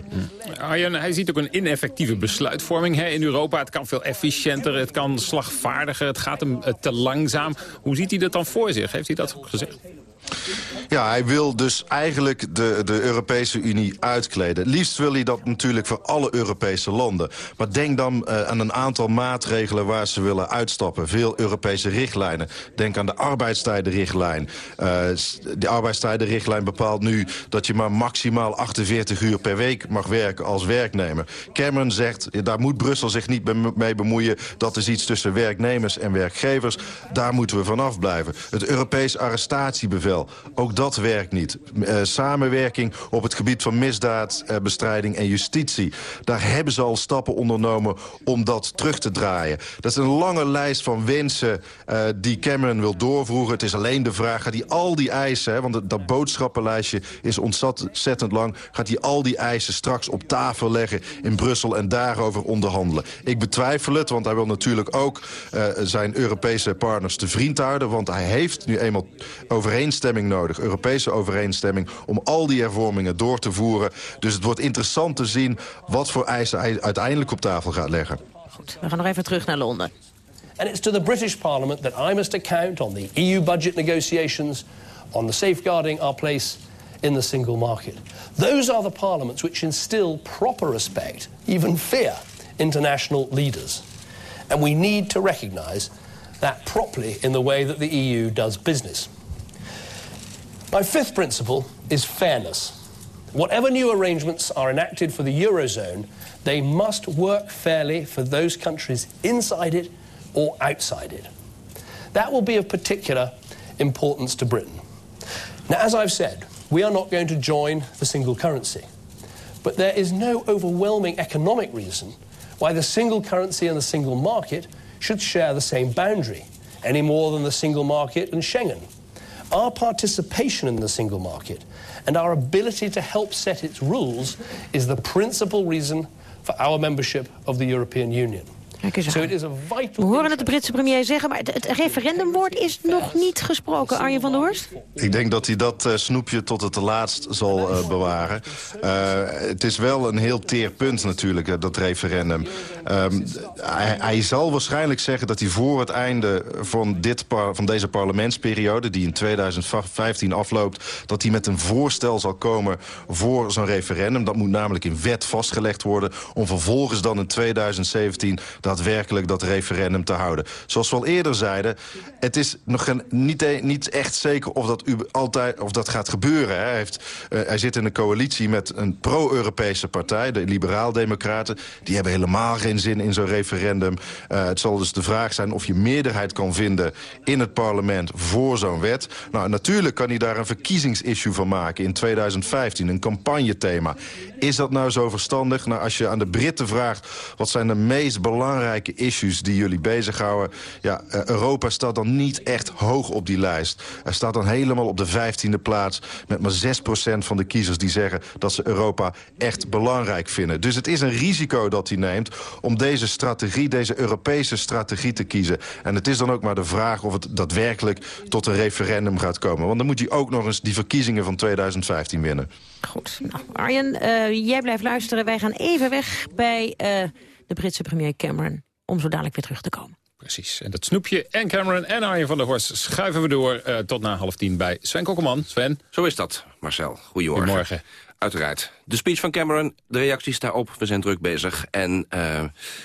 Arjen, hij ziet ook een ineffectieve besluitvorming hè, in Europa. Het kan veel efficiënter, het kan slagvaardiger, het gaat hem eh, te langzaam. Hoe ziet hij dat dan voor zich? Heeft hij dat ook gezegd? Ja, hij wil dus eigenlijk de, de Europese Unie uitkleden. Liefst wil hij dat natuurlijk voor alle Europese landen. Maar denk dan eh, aan een aantal maatregelen waar ze willen uitstappen. Veel Europese richtlijnen. Denk aan de arbeidstijdenrichtlijn. S- de arbeidstijdenrichtlijn bepaalt nu dat je maar maximaal 48 uur per week mag werken als werknemer. Cameron zegt, daar moet Brussel zich niet mee bemoeien. Dat is iets tussen werknemers en werkgevers. Daar moeten we vanaf blijven. Het Europees arrestatiebevel, ook dat werkt niet. Eh, samenwerking op het gebied van misdaadbestrijding en justitie. Daar hebben ze al stappen ondernomen om dat terug te draaien. Dat is een lange lijst van wensen eh, die Cameron wil doorvoeren. Het is alleen de vraag, gaat hij al die eisen... Hè, want dat- boodschappenlijstje is ontzettend lang... gaat hij al die eisen straks op tafel leggen in Brussel... en daarover onderhandelen. Ik betwijfel het, want hij wil natuurlijk ook eh, zijn Europese partners te vriend houden... want hij heeft nu eenmaal overeenstemming nodig, Europese overeenstemming... om al die hervormingen door te voeren. Dus het wordt interessant te zien wat voor eisen hij uiteindelijk op tafel gaat leggen. We gaan nog even terug naar Londen. And it's to the British Parliament that I must account on the EU budget negotiations, on the safeguarding our place in the single market. Those are the parliaments which instill proper respect, even fear, international leaders. And we need to recognise that properly in the way that the EU does business. My fifth principle is fairness. Whatever new arrangements are enacted for the Eurozone, they must work fairly for those countries inside it or outside it. That will be of particular importance to Britain. Now, as I've said, we are not going to join the single currency. But there is no overwhelming economic reason why the single currency and the single market should share the same boundary, any more than the single market and Schengen. Our participation in the single market and our ability to help set its rules is the principal reason for our membership of the European Union. Kijk eens So aan. it is a vital We horen het de Britse premier zeggen, maar het, referendumwoord is nog niet gesproken. Arjen van der Horst? Ik denk dat hij dat eh, snoepje tot het laatst zal eh, bewaren. Eh, het is wel een heel teer punt natuurlijk, dat referendum. Ehm, hij, hij zal waarschijnlijk zeggen dat hij voor het einde van, dit par- van deze parlementsperiode... die in 2015 afloopt, dat hij met een voorstel zal komen voor zo'n referendum. Dat moet namelijk in wet vastgelegd worden... om vervolgens dan in 2017 daadwerkelijk dat referendum te houden. Zoals we al eerder zeiden, het is nog geen, niet, e- niet echt zeker of dat, u, altijd, of dat gaat gebeuren. Hij, heeft, eh, hij zit in een coalitie met een pro-Europese partij, de Liberaal-Democraten. Die hebben helemaal geen zin in zo'n referendum. Eh, het zal dus de vraag zijn of je meerderheid kan vinden in het parlement voor zo'n wet. Nou, natuurlijk kan hij daar een verkiezingsissue van maken in 2015, een campagnethema. Is dat nou zo verstandig? Nou, als je aan de Britten vraagt... wat zijn de meest belangrijke issues die jullie bezighouden... ja, eh, Europa staat dan niet echt hoog op die lijst. Er staat dan helemaal op de vijftiende plaats... met maar 6% van de kiezers die zeggen... dat ze Europa echt belangrijk vinden. Dus het is een risico dat hij neemt... om deze strategie, deze Europese strategie te kiezen. En het is dan ook maar de vraag of het daadwerkelijk... tot een referendum gaat komen. Want dan moet hij ook nog eens die verkiezingen van 2015 winnen. Goed. Nou, Arjen, eh, jij blijft luisteren. Wij gaan even weg bij eh, de Britse premier Cameron... om zo dadelijk weer terug te komen. Precies. En dat snoepje en Cameron en Arjen van der Horst schuiven we door eh, tot na half tien bij Sven Kokkelman. Sven. Zo is dat, Marcel. Goedemorgen. Goedemorgen. Uiteraard. De speech van Cameron, de reacties daarop, we zijn druk bezig. En eh,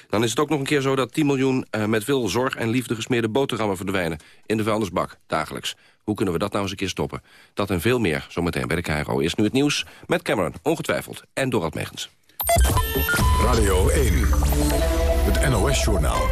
dan is het ook nog een keer zo dat 10 miljoen eh, met veel zorg en liefde gesmeerde boterhammen verdwijnen in de vuilnisbak dagelijks. Hoe kunnen we dat nou eens een keer stoppen? Dat en veel meer, zometeen bij de KRO. Eerst nu het nieuws met Cameron, ongetwijfeld. En Dorad Megens. Radio 1, het NOS-journaal.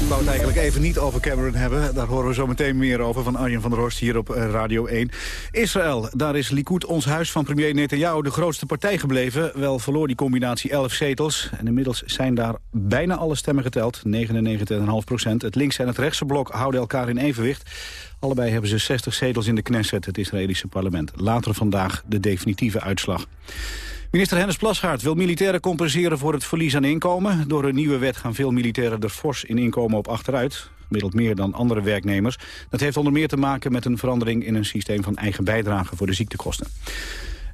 Ik wou het eigenlijk even niet over Cameron hebben. Daar horen we zo meteen meer over van Arjen van der Horst hier op eh, Radio 1. Israël, daar is Likud, ons huis van premier Netanyahu, de grootste partij gebleven. Wel verloor die combinatie 11 zetels. En inmiddels zijn daar bijna alle stemmen geteld, 99,5 procent. Het linkse en het rechtse blok houden elkaar in evenwicht. Allebei hebben ze 60 zetels in de Knesset, het Israëlische parlement. Later vandaag de definitieve uitslag. Minister Hennis Plasgaard wil militairen compenseren voor het verlies aan inkomen. Door een nieuwe wet gaan veel militairen er fors in inkomen op achteruit. Gemiddeld meer dan andere werknemers. Dat heeft onder meer te maken met een verandering in een systeem van eigen bijdrage voor de ziektekosten.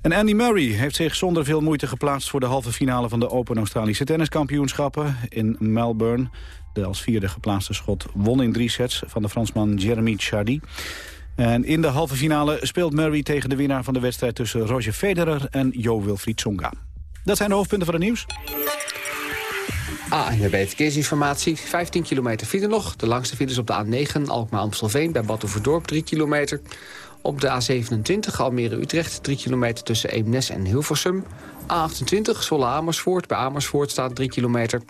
En Andy Murray heeft zich zonder veel moeite geplaatst voor de halve finale van de Open Australische Tenniskampioenschappen in Melbourne. De als vierde geplaatste schot won in drie sets van de Fransman Jeremy Chardy. En in de halve finale speelt Murray tegen de winnaar van de wedstrijd tussen Roger Federer en Jo Wilfried Tsonga. Dat zijn de hoofdpunten van het nieuws. ANWB Verkeersinformatie. 15 kilometer file nog. De langste files op de A9 Alkmaar-Amstelveen bij Batuverdorp 3 kilometer. Op de A27 Almere-Utrecht 3 kilometer tussen Eemnes en Hilversum. A28 Zwolle-Amersfoort. Bij Amersfoort staat 3 kilometer.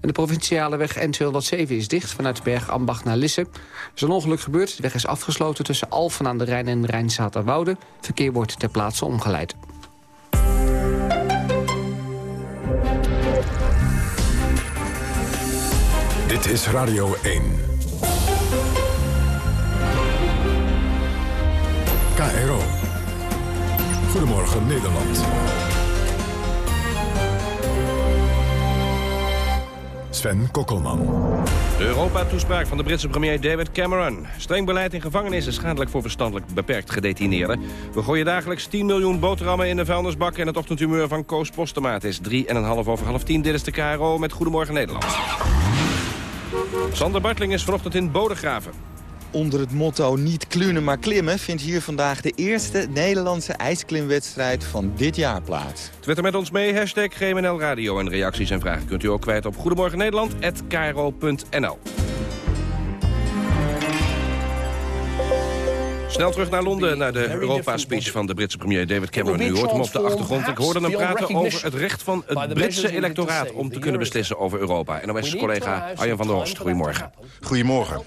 De provinciale weg N207 is dicht vanuit Bergambacht naar Lisse. Er is een ongeluk gebeurd. De weg is afgesloten tussen Alphen aan de Rijn en Rijnzaterwoude. Verkeer wordt ter plaatse omgeleid. Dit is Radio 1. KRO. Goedemorgen Nederland. Sven Kokkelman. De Europa-toespraak van de Britse premier David Cameron. Streng beleid in gevangenis is schadelijk voor verstandelijk beperkt gedetineerden. We gooien dagelijks 10 miljoen boterhammen in de vuilnisbak... en het ochtendhumeur van Koos Postemaat is 3,5 over half 10. Dit is de KRO met Goedemorgen Nederland. Sander Bartling is vanochtend in Bodegraven. Onder het motto niet klunen maar klimmen... vindt hier vandaag de eerste Nederlandse ijsklimwedstrijd van dit jaar plaats. Twitter met ons mee, hashtag GMNL Radio. En reacties en vragen kunt u ook kwijt op Goedemorgen Nederland@kro.nl. Snel terug naar Londen, naar de Europa-speech van de Britse premier David Cameron. U hoort hem op de achtergrond. Ik hoorde hem praten over het recht van het Britse electoraat... om te kunnen beslissen over Europa. En dan is collega Arjen van der Horst. Goedemorgen. Goedemorgen.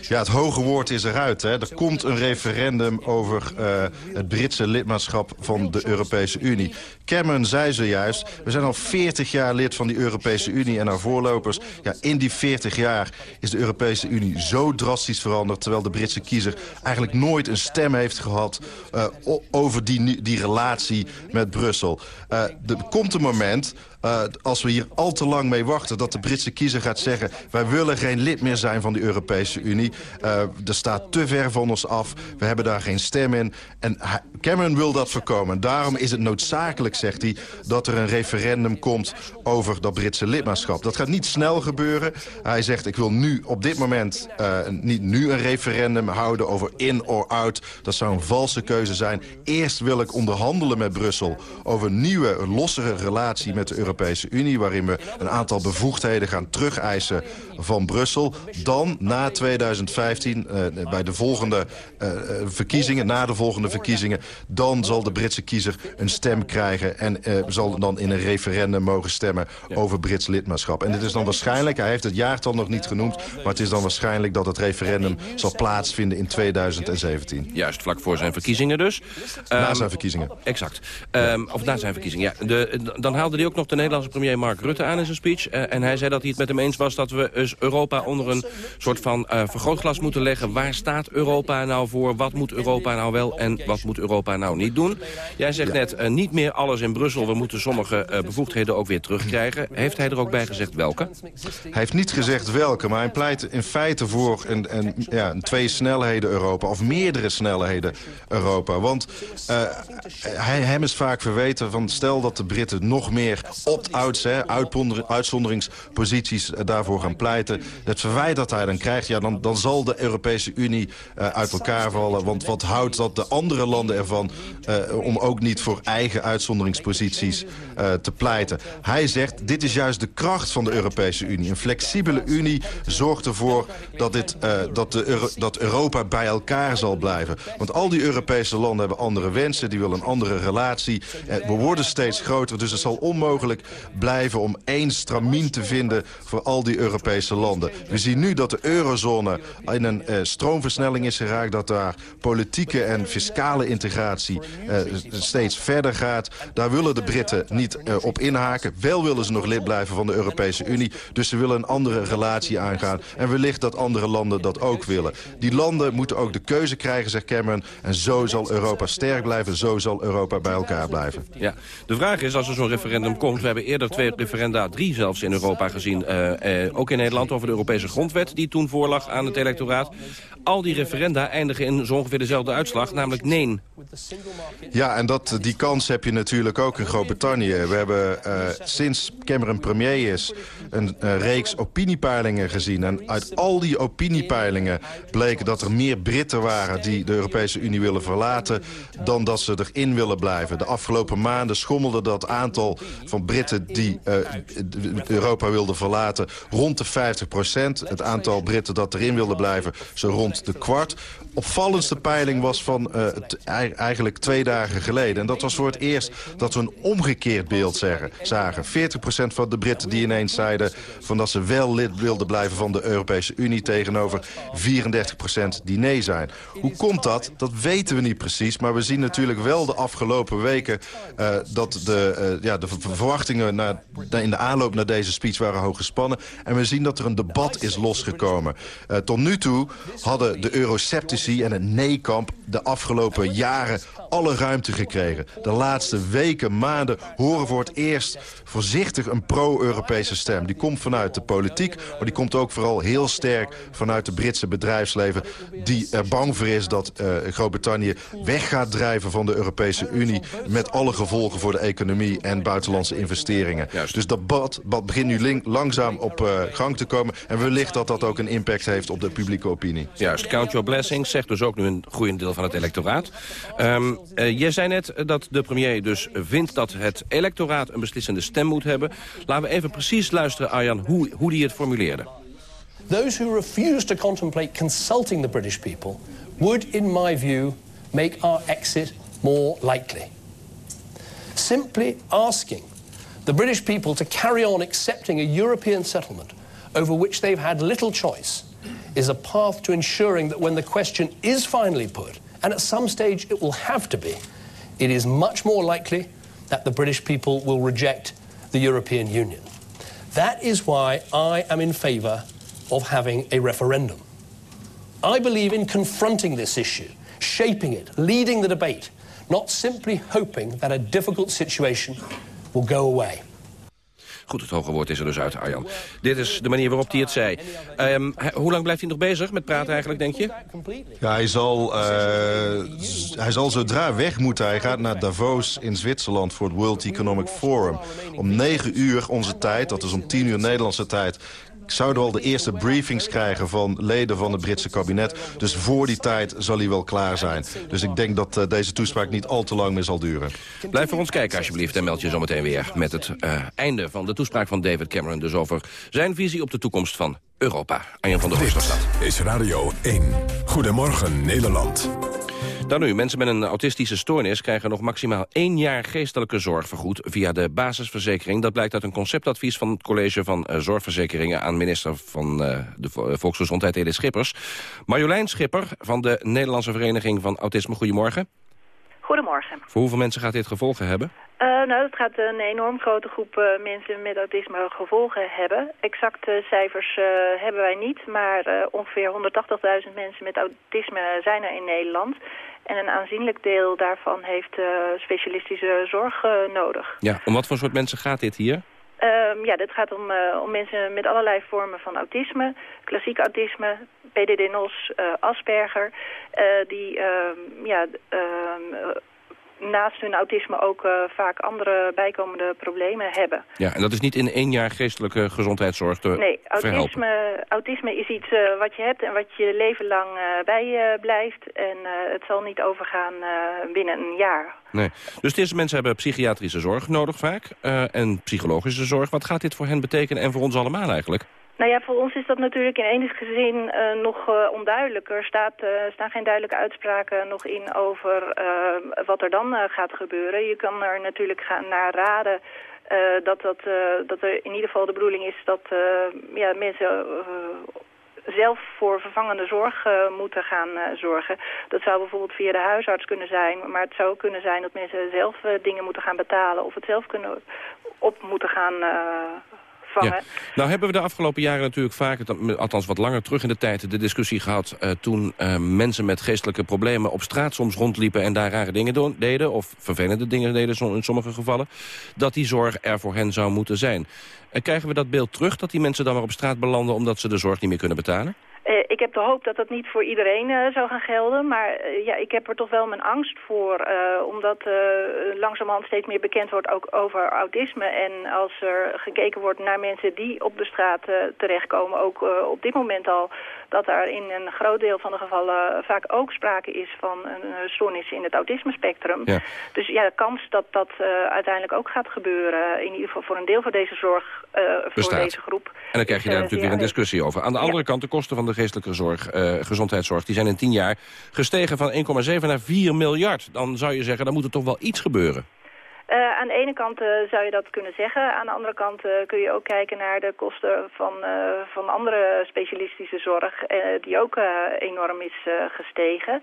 Ja, het hoge woord is eruit. Hè. Er komt een referendum over uh, het Britse lidmaatschap van de Europese Unie. Cameron zei zojuist, we zijn al 40 jaar lid van die Europese Unie en haar voorlopers. Ja, in die 40 jaar is de Europese Unie zo drastisch veranderd... terwijl de Britse kiezer eigenlijk nooit een stem heeft gehad... Uh, over die, die relatie met Brussel. Uh, er komt een moment eh, als we hier al te lang mee wachten... dat de Britse kiezer gaat zeggen... wij willen geen lid meer zijn van de Europese Unie. Uh, er staat te ver van ons af. We hebben daar geen stem in. En Cameron wil dat voorkomen. Daarom is het noodzakelijk, zegt hij... dat er een referendum komt over dat Britse lidmaatschap. Dat gaat niet snel gebeuren. Hij zegt, ik wil nu op dit moment uh, niet nu een referendum houden... over in or out. Dat zou een valse keuze zijn. Eerst wil ik onderhandelen met Brussel over nieuwe, lossere relatie met de Europese Unie... waarin we een aantal bevoegdheden gaan terugeisen van Brussel. Dan, na 2015, uh, bij de volgende uh, verkiezingen, na de volgende verkiezingen... dan zal de Britse kiezer een stem krijgen... en zal dan in een referendum mogen stemmen over Brits lidmaatschap. En het is dan waarschijnlijk, hij heeft het jaartal nog niet genoemd... maar het is dan waarschijnlijk dat het referendum zal plaatsvinden in 2017. Juist, vlak voor zijn verkiezingen dus. Na um, zijn verkiezingen. Exact. Um, of na zijn verkiezingen, ja. De, dan haalde hij ook nog de Nederlandse premier Mark Rutte aan in zijn speech. Uh, en hij zei dat hij het met hem eens was dat we Europa onder een soort van uh, vergrootglas moeten leggen. Waar staat Europa nou voor? Wat moet Europa nou wel en wat moet Europa nou niet doen? Jij zegt net, uh, niet meer alles in Brussel. We moeten sommige uh, bevoegdheden ook weer terugkrijgen. Heeft hij er ook bij gezegd welke? Hij heeft niet gezegd welke, maar hij pleit in feite voor een, een, ja, een twee snelheden Europa. Of meerdere snelheden Europa. Want uh, hij, hem is vaak verweten van stel dat de Britten nog meer opt-outs, uitzonderingsposities daarvoor gaan pleiten. Het verwijt dat hij dan krijgt, ja, dan, dan zal de Europese Unie uh, uit elkaar vallen. Want wat houdt dat de andere landen ervan uh, om ook niet voor eigen uitzonderingsposities uh, te pleiten? Hij zegt, dit is juist de kracht van de Europese Unie. Een flexibele Unie zorgt ervoor dat, dit, dat, de dat Europa bij elkaar zal blijven. Want al die Europese landen hebben andere wensen, die willen een andere relatie. we worden steeds groter, dus het zal onmogelijk blijven om één stramien te vinden voor al die Europese landen. We zien nu dat de eurozone in een stroomversnelling is geraakt... dat daar politieke en fiscale integratie steeds verder gaat. Daar willen de Britten niet uh, op inhaken. Wel willen ze nog lid blijven van de Europese Unie. Dus ze willen een andere relatie aangaan. En wellicht dat andere landen dat ook willen. Die landen moeten ook de keuze krijgen, zegt Cameron. En zo zal Europa sterk blijven. Zo zal Europa bij elkaar blijven. Ja, de vraag is, als er zo'n referendum komt... we hebben eerder twee referenda, drie zelfs in Europa gezien... ook in Nederland over de Europese grondwet die toen voorlag aan het electoraat. Al die referenda eindigen in zo ongeveer dezelfde uitslag, namelijk nee. Ja, en dat, die kans heb je natuurlijk ook in Groot-Brittannië. We hebben uh, sinds Cameron premier is een uh, reeks opiniepeilingen gezien. En uit al die opiniepeilingen bleek dat er meer Britten waren... die de Europese Unie willen verlaten dan dat ze erin willen blijven. De afgelopen maanden schommelde dat aantal van Britten die Europa wilden verlaten rond de 50 procent. Het aantal Britten dat erin wilde blijven zo rond de kwart opvallendste peiling was van uh, eigenlijk twee dagen geleden. En dat was voor het eerst dat we een omgekeerd beeld zeggen, zagen. 40% van de Britten die ineens zeiden van dat ze wel lid wilden blijven van de Europese Unie... tegenover 34% die nee zijn. Hoe komt dat? Dat weten we niet precies. Maar we zien natuurlijk wel de afgelopen weken... Uh, dat de, uh, ja, de verwachtingen naar, in de aanloop naar deze speech waren hoog gespannen. En we zien dat er een debat is losgekomen. tot nu toe hadden de en het nee-kamp de afgelopen jaren alle ruimte gekregen. De laatste weken, maanden horen voor het eerst voorzichtig een pro-Europese stem. Die komt vanuit de politiek, maar die komt ook vooral heel sterk vanuit de Britse bedrijfsleven... die er bang voor is dat uh, Groot-Brittannië weg gaat drijven van de Europese Unie... met alle gevolgen voor de economie en buitenlandse investeringen. Juist. Dus dat bad, bad begint nu langzaam op uh, gang te komen... en wellicht dat dat ook een impact heeft op de publieke opinie. Juist, count your blessings zegt dus ook nu een groeiend deel van het electoraat. Um, je zei net dat de premier dus vindt dat het electoraat een beslissende stem moet hebben. Laten we even precies luisteren, Arjan, hoe, hoe die het formuleerde. Those who refuse to contemplate consulting the British people would, in my view, make our exit more likely. Simply asking the British people to carry on accepting a European settlement over which they've had little choice is a path to ensuring that when the question is finally put, and at some stage it will have to be, it is much more likely that the British people will reject the European Union. That is why I am in favour of having a referendum. I believe in confronting this issue, shaping it, leading the debate, not simply hoping that a difficult situation will go away. Goed, het hoge woord is er dus uit, Arjan. Dit is de manier waarop hij het zei. Ehm, hoe lang blijft hij nog bezig met praten eigenlijk, denk je? Ja, hij zal, eh, hij zal zodra weg moeten. Hij gaat naar Davos in Zwitserland voor het World Economic Forum. Om 9 uur onze tijd, dat is om 10 uur Nederlandse tijd... zouden we al de eerste briefings krijgen van leden van het Britse kabinet. Dus voor die tijd zal hij wel klaar zijn. Dus ik denk dat eh, deze toespraak niet al te lang meer zal duren. Blijf voor ons kijken alsjeblieft en meld je zometeen weer... met het eh, einde van de toespraak van David Cameron. Dus over zijn visie op de toekomst van Europa. Arjan van der dat. is Radio 1. Goedemorgen Nederland. Dan nu, mensen met een autistische stoornis krijgen nog maximaal één jaar geestelijke zorg vergoed via de basisverzekering. Dat blijkt uit een conceptadvies van het College van eh, Zorgverzekeringen aan minister van eh, de eh, Volksgezondheid Edith Schippers. Marjolein Schipper van de Nederlandse Vereniging van Autisme. Goedemorgen. Goedemorgen. Voor hoeveel mensen gaat dit gevolgen hebben? Eh, nou, dat gaat een enorm grote groep eh, mensen met autisme gevolgen hebben. Exacte cijfers eh, hebben wij niet, maar ongeveer 180.000 mensen met autisme zijn er in Nederland. En een aanzienlijk deel daarvan heeft specialistische zorg nodig. Ja, om wat voor soort mensen gaat dit hier? Ehm, ja, dit gaat om, eh, om mensen met allerlei vormen van autisme. Klassiek autisme, PDD-NOS, eh, Asperger. eh, die ehm, ja, ehm, eh, naast hun autisme ook eh, vaak andere bijkomende problemen hebben. Ja, en dat is niet in één jaar geestelijke gezondheidszorg te Nee, verhelpen. autisme, autisme is iets eh, wat je hebt en wat je leven lang eh, bij je blijft. En het zal niet overgaan binnen een jaar. Nee. Dus deze mensen hebben psychiatrische zorg nodig vaak en psychologische zorg. Wat gaat dit voor hen betekenen en voor ons allemaal eigenlijk? Nou ja, voor ons is dat natuurlijk in enige zin eh, nog eh, onduidelijk. Er staat, eh, staan geen duidelijke uitspraken nog in over wat er dan gaat gebeuren. Je kan er natuurlijk gaan naar raden dat, dat, dat er in ieder geval de bedoeling is dat ja, mensen zelf voor vervangende zorg moeten gaan zorgen. Dat zou bijvoorbeeld via de huisarts kunnen zijn, maar het zou kunnen zijn dat mensen zelf dingen moeten gaan betalen of het zelf kunnen op moeten gaan eh. Ja. Nou hebben we de afgelopen jaren natuurlijk vaak, althans wat langer terug in de tijd, de discussie gehad eh, toen eh, mensen met geestelijke problemen op straat soms rondliepen en daar rare dingen deden, of vervelende dingen deden in sommige gevallen, dat die zorg er voor hen zou moeten zijn. En krijgen we dat beeld terug, dat die mensen dan maar op straat belanden omdat ze de zorg niet meer kunnen betalen? Eh, ik heb de hoop dat dat niet voor iedereen eh, zou gaan gelden. Maar eh, ja, ik heb er toch wel mijn angst voor. omdat langzamerhand steeds meer bekend wordt ook over autisme. En als er gekeken wordt naar mensen die op de straat terechtkomen... ook op dit moment al dat er in een groot deel van de gevallen vaak ook sprake is van een stoornis in het autismespectrum. Ja. Dus ja, de kans dat dat uiteindelijk ook gaat gebeuren... in ieder geval voor een deel van deze zorg, voor deze groep... En dan krijg je daar natuurlijk weer een discussie over. Aan de andere kant, de kosten van de geestelijke zorg, eh, gezondheidszorg... die zijn in tien jaar gestegen van 1,7 naar 4 miljard. Dan zou je zeggen, dan moet er toch wel iets gebeuren. Eh, aan de ene kant eh, zou je dat kunnen zeggen. Aan de andere kant eh, kun je ook kijken naar de kosten van, van andere specialistische zorg... die ook enorm is gestegen.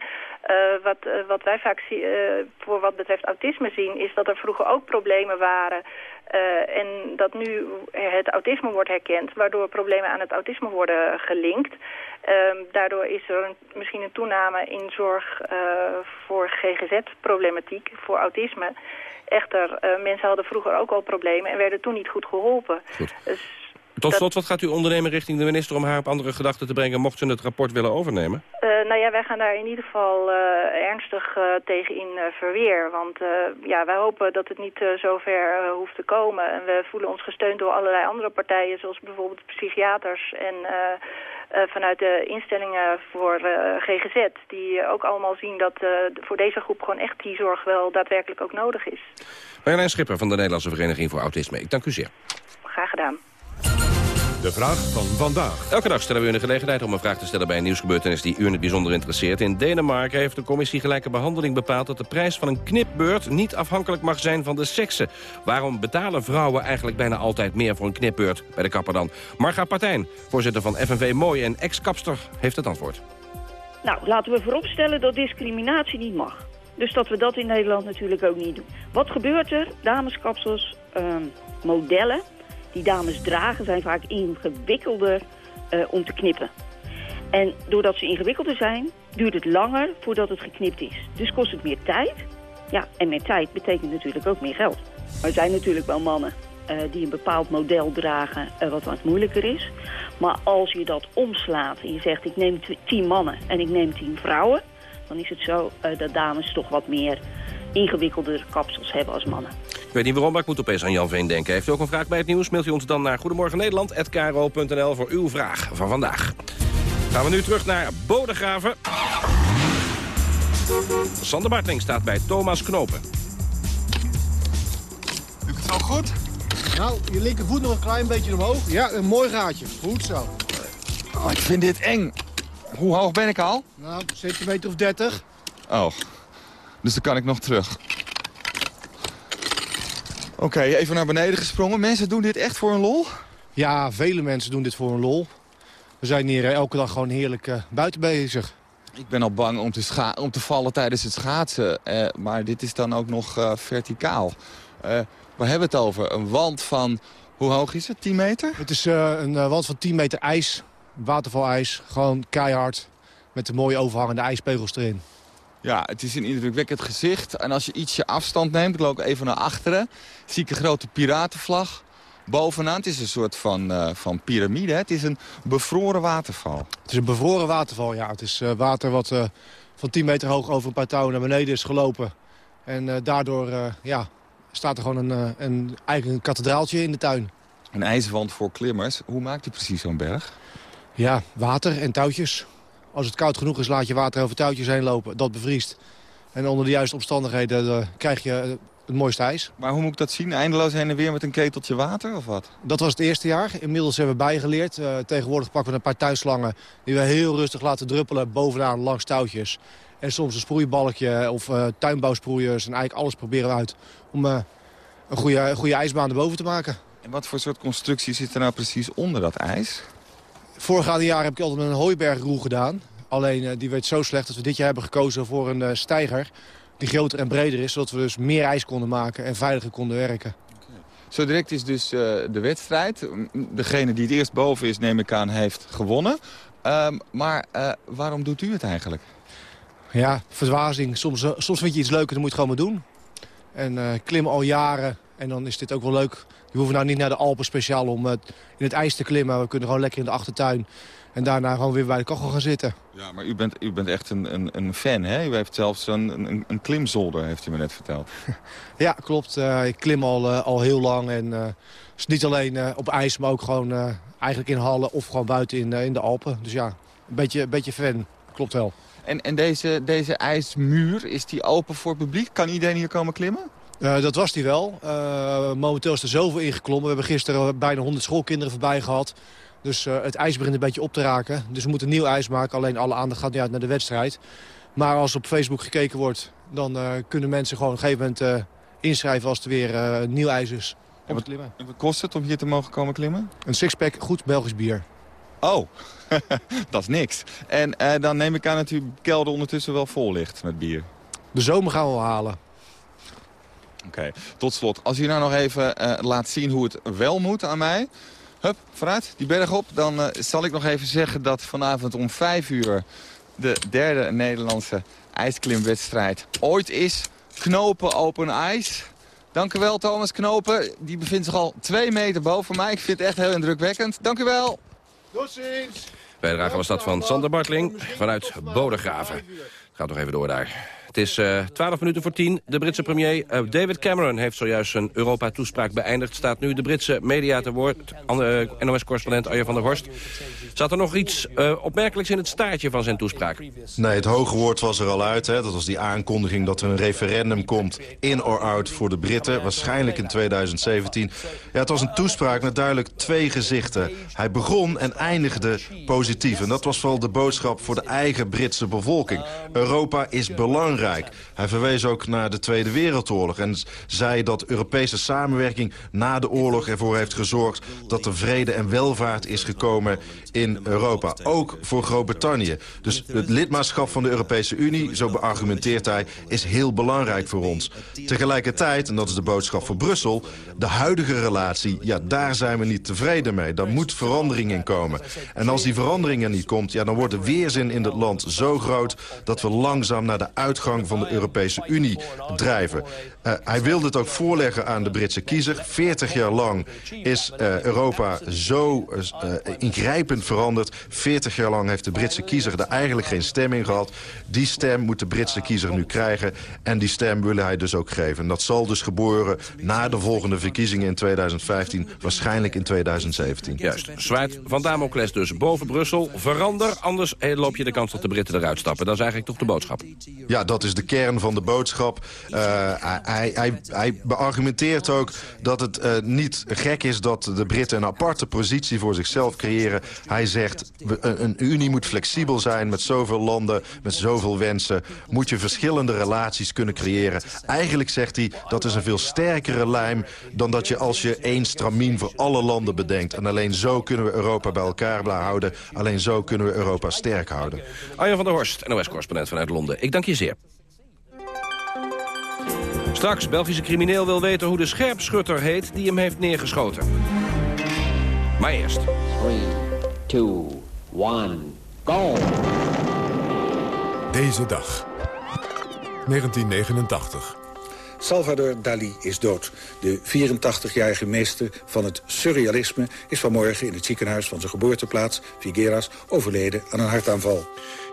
Wat, wat wij vaak voor wat betreft autisme zien... is dat er vroeger ook problemen waren... en dat nu het autisme wordt herkend... waardoor problemen aan het autisme worden gelinkt. Ehm, daardoor is er een- misschien een toename in zorg voor GGZ-problematiek, voor autisme... Echter, eh, mensen hadden vroeger ook al problemen en werden toen niet goed geholpen. Dus Tot slot, wat gaat u ondernemen richting de minister... om haar op andere gedachten te brengen... mocht ze het rapport willen overnemen? Eh, nou ja, wij gaan daar in ieder geval eh, ernstig eh, tegen in verweer. Want ja, wij hopen dat het niet zover hoeft te komen. En we voelen ons gesteund door allerlei andere partijen, zoals bijvoorbeeld psychiaters en vanuit de instellingen voor eh, GGZ. Die eh, ook allemaal zien dat eh, voor deze groep gewoon echt die zorg wel daadwerkelijk ook nodig is. Marjolein Schipper van de Nederlandse Vereniging voor Autisme. Ik dank u zeer. Graag gedaan. De vraag van vandaag. Elke dag stellen we u de gelegenheid om een vraag te stellen bij een nieuwsgebeurtenis die u in het bijzonder interesseert. In Denemarken heeft de commissie Gelijke Behandeling bepaald dat de prijs van een knipbeurt niet afhankelijk mag zijn van de seksen. Waarom betalen vrouwen eigenlijk bijna altijd meer voor een knipbeurt bij de kapper dan? Marga Partijn, voorzitter van FNV Mooi en ex-kapster, heeft het antwoord. Nou, laten we vooropstellen dat discriminatie niet mag. Dus dat we dat in Nederland natuurlijk ook niet doen. Wat gebeurt er? Dameskapsels, ehm, modellen die dames dragen zijn vaak ingewikkelder eh, om te knippen. En doordat ze ingewikkelder zijn, duurt het langer voordat het geknipt is. Dus kost het meer tijd. Ja, en meer tijd betekent natuurlijk ook meer geld. Maar er zijn natuurlijk wel mannen eh, die een bepaald model dragen eh, wat wat moeilijker is. Maar als je dat omslaat en je zegt ik neem tien mannen en ik neem tien vrouwen... dan is het zo dat dames toch wat meer ingewikkelder kapsels hebben als mannen. Ik weet niet waarom, maar ik moet opeens aan Jan Veen denken. Heeft u ook een vraag bij het nieuws? Mailt u ons dan naar Goedemorgen Nederland@kro.nl voor uw vraag van vandaag. Gaan we nu terug naar Bodegraven. Sander Bartling staat bij Thomas Knopen. Lukt het wel goed? Nou, je linkervoet nog een klein beetje omhoog. Ja, een mooi gaatje. Goed zo. Oh, ik vind dit eng. Hoe hoog ben ik al? Nou, centimeter of 30. Oh, dus dan kan ik nog terug. Oké, even naar beneden gesprongen. Mensen doen dit echt voor een lol? Ja, vele mensen doen dit voor een lol. We zijn hier eh, elke dag gewoon heerlijk eh, buiten bezig. Ik ben al bang om te, om te vallen tijdens het schaatsen. eh, maar dit is dan ook nog verticaal. Waar hebben we het over? Een wand van, hoe hoog is het? 10 meter? Het is een wand van 10 meter ijs, watervalijs, gewoon keihard. Met de mooie overhangende ijspegels erin. Ja, het is een indrukwekkend gezicht. En als je ietsje afstand neemt, ik loop even naar achteren... zie ik een grote piratenvlag bovenaan. Het is een soort van, eh, van piramide. Het is een bevroren waterval. Het is een bevroren waterval, ja. Het is eh, water wat eh, van 10 meter hoog over een paar touwen naar beneden is gelopen. En daardoor ja, staat er gewoon een, een, eigenlijk een kathedraaltje in de tuin. Een ijswand voor klimmers. Hoe maakt u precies zo'n berg? Ja, water en touwtjes. Als het koud genoeg is, laat je water over touwtjes heen lopen. Dat bevriest. En onder de juiste omstandigheden eh, krijg je eh, het mooiste ijs. Maar hoe moet ik dat zien? Eindeloos heen en weer met een keteltje water of wat? Dat was het eerste jaar. Inmiddels hebben we bijgeleerd. Eh, tegenwoordig pakken we een paar tuinslangen... die we heel rustig laten druppelen bovenaan langs touwtjes. En soms een sproeibalkje of tuinbouwsproeiers. En eigenlijk alles proberen we uit om een, goede, een goede ijsbaan erboven te maken. En wat voor soort constructie zit er nou precies onder dat ijs? Voorgaande jaar heb ik altijd met een hooibergroe gedaan. Alleen eh, die werd zo slecht dat we dit jaar hebben gekozen voor een eh, steiger... die groter en breder is, zodat we dus meer ijs konden maken en veiliger konden werken. Zo direct is dus eh, de wedstrijd. Degene die het eerst boven is, neem ik aan, heeft gewonnen. Ehm, maar waarom doet u het eigenlijk? Ja, verdwazing. Soms, soms vind je iets leuker, dan moet je het gewoon maar doen. En klimmen al jaren. En dan is dit ook wel leuk. Je hoeft nou niet naar de Alpen speciaal om eh, in het ijs te klimmen. We kunnen gewoon lekker in de achtertuin. En daarna gewoon weer bij de kachel gaan zitten. Ja, maar u bent, u bent echt een, een, een fan, hè? U heeft zelfs een, een, een klimzolder, heeft u me net verteld. Ja, klopt. Eh, ik klim al, eh, al heel lang. En het is niet alleen op ijs, maar ook gewoon eigenlijk in hallen of gewoon buiten in, in de Alpen. Dus ja, een beetje, een beetje fan. Klopt wel. En, en deze, deze ijsmuur, is die open voor het publiek? Kan iedereen hier komen klimmen? Eh, dat was die wel. Eh, momenteel is er zoveel ingeklommen. We hebben gisteren bijna 100 schoolkinderen voorbij gehad. Dus eh, het ijs begint een beetje op te raken. Dus we moeten nieuw ijs maken. Alleen alle aandacht gaat nu uit naar de wedstrijd. Maar als op Facebook gekeken wordt... dan kunnen mensen gewoon op een gegeven moment inschrijven... als er weer nieuw ijs is om te klimmen. En wat kost het om hier te mogen komen klimmen? Een sixpack goed Belgisch bier. Oh, dat is niks. En dan neem ik aan dat uw kelder ondertussen wel vol ligt met bier. De zomer gaan we halen. Oké, tot slot. Als u nou nog even eh, laat zien hoe het wel moet aan mij. Hup, vooruit, die berg op. Dan eh, zal ik nog even zeggen dat vanavond om 5 uur... de derde Nederlandse ijsklimwedstrijd ooit is. Knopen Open ijs. Dank u wel, Thomas Knopen. Die bevindt zich al twee meter boven mij. Ik vind het echt heel indrukwekkend. Dank u wel. Tot ziens. Bijdrage was dat van Sander Bartling vanuit Bodegraven. Het gaat nog even door daar. Het is eh 12 minuten voor 10. De Britse premier eh, David Cameron heeft zojuist zijn Europa-toespraak beëindigd. Staat nu de Britse media te woord. Uh, NOS-correspondent Arjen van der Horst. Zat er nog iets eh, opmerkelijks in het staartje van zijn toespraak? Nee, het hoge woord was er al uit. Hè. Dat was die aankondiging dat er een referendum komt in or out voor de Britten. Waarschijnlijk in 2017. Ja, het was een toespraak met duidelijk twee gezichten. Hij begon en eindigde positief. En dat was vooral de boodschap voor de eigen Britse bevolking. Europa is belangrijk. Hij verwees ook naar de Tweede Wereldoorlog. En zei dat Europese samenwerking na de oorlog ervoor heeft gezorgd... dat er vrede en welvaart is gekomen in Europa. Ook voor Groot-Brittannië. Dus het lidmaatschap van de Europese Unie, zo beargumenteert hij... is heel belangrijk voor ons. Tegelijkertijd, en dat is de boodschap voor Brussel... de huidige relatie, ja, daar zijn we niet tevreden mee. Daar moet verandering in komen. En als die verandering er niet komt... ja, dan wordt de weerzin in het land zo groot... dat we langzaam naar de uitgang van de Europese Unie drijven. Uh, hij wilde het ook voorleggen aan de Britse kiezer. 40 jaar lang is uh, Europa zo uh, ingrijpend veranderd. 40 jaar lang heeft de Britse kiezer er eigenlijk geen stem in gehad. Die stem moet de Britse kiezer nu krijgen. En die stem wil hij dus ook geven. En dat zal dus geboren na de volgende verkiezingen in 2015. Waarschijnlijk in 2017. Juist. Zwaard van Damocles dus boven Brussel. Verander, anders loop je de kans dat de Britten eruit stappen. Dat is eigenlijk toch de boodschap. Ja, dat is de kern van de boodschap. Uh, hij, hij, hij beargumenteert ook dat het uh, niet gek is dat de Britten een aparte positie voor zichzelf creëren. Hij zegt, een, een unie moet flexibel zijn met zoveel landen, met zoveel wensen. Moet je verschillende relaties kunnen creëren. Eigenlijk zegt hij, dat is een veel sterkere lijm dan dat je als je één stramien voor alle landen bedenkt. En alleen zo kunnen we Europa bij elkaar houden. Alleen zo kunnen we Europa sterk houden. Arjen van der Horst, NOS-correspondent vanuit Londen. Ik dank je zeer. Straks, Belgische crimineel wil weten hoe de scherpschutter heet... die hem heeft neergeschoten. Maar eerst. 3, 2, 1, go! Deze dag. 1989. Salvador Dali is dood. De 84-jarige meester van het surrealisme is vanmorgen in het ziekenhuis van zijn geboorteplaats, Figueras, overleden aan een hartaanval.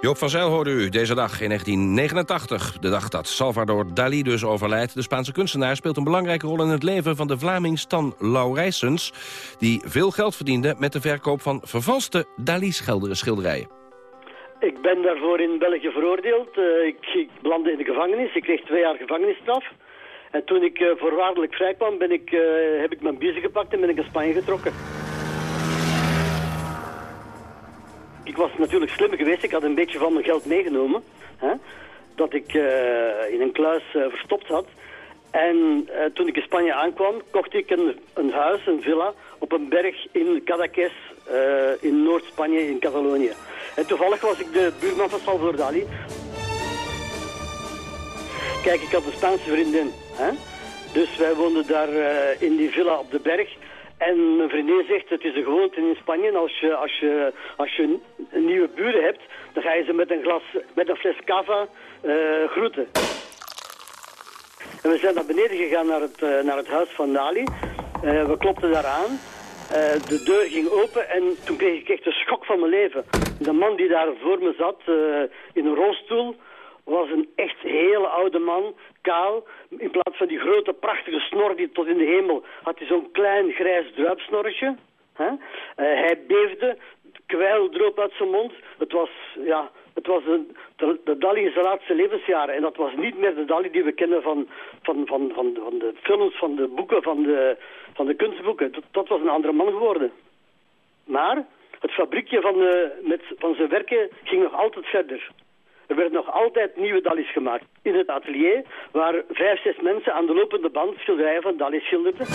Joop van Zijl hoorde u deze dag in 1989. De dag dat Salvador Dali dus overlijdt. De Spaanse kunstenaar speelt een belangrijke rol in het leven van de Vlaming Stan Laurijsens... die veel geld verdiende met de verkoop van vervalste Dali-schilderijen. Ik ben daarvoor in België veroordeeld. Uh, ik, ik belandde in de gevangenis. Ik kreeg twee jaar gevangenisstraf. En toen ik uh, voorwaardelijk vrij kwam, ben ik, uh, heb ik mijn biezen gepakt en ben ik naar Spanje getrokken. Ik was natuurlijk slim geweest. Ik had een beetje van mijn geld meegenomen. Hè, dat ik uh, in een kluis verstopt had. En toen ik in Spanje aankwam, kocht ik een, een huis, een villa, op een berg in Cadaqués, in Noord-Spanje, in Catalonië. En toevallig was ik de buurman van Salvador Dali. Kijk, ik had een Spaanse vriendin. Hè? Dus wij woonden daar uh, in die villa op de berg. En mijn vriendin zegt, het is een gewoonte in Spanje. Als je, als je, als je nieuwe buren hebt, dan ga je ze met een, glas, met een fles cava uh, groeten. En we zijn naar beneden gegaan naar het, uh, naar het huis van Dali. we klopten daar aan. de deur ging open en toen kreeg ik echt een schok van mijn leven. De man die daar voor me zat, in een rolstoel was een echt hele oude man, kaal. In plaats van die grote prachtige snor die tot in de hemel had hij zo'n klein grijs druipsnorretje. Uh, hij beefde, kwijl droop uit zijn mond. Het was, ja, het was een, de, de, Dali in zijn laatste levensjaren. En dat was niet meer de Dali die we kennen van, van, van, van, van de films, van de boeken, van de, van de kunstboeken. Dat, dat was een andere man geworden. Maar het fabriekje van, de, met, van zijn werken ging nog altijd verder. Er werden nog altijd nieuwe Dali's gemaakt. In het atelier waar vijf, zes mensen aan de lopende band schilderijen van Dali schilderden.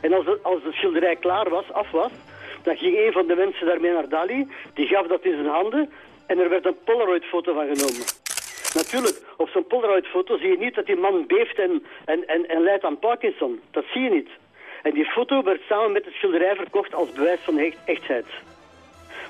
En als de, als de schilderij klaar was, af was, dan ging een van de mensen daarmee naar Dali. Die gaf dat in zijn handen en er werd een Polaroid-foto van genomen. Natuurlijk, op zo'n Polaroid-foto zie je niet dat die man beeft en, en, en, en leidt aan Parkinson. Dat zie je niet. En die foto werd samen met het schilderij verkocht als bewijs van echt, echtheid.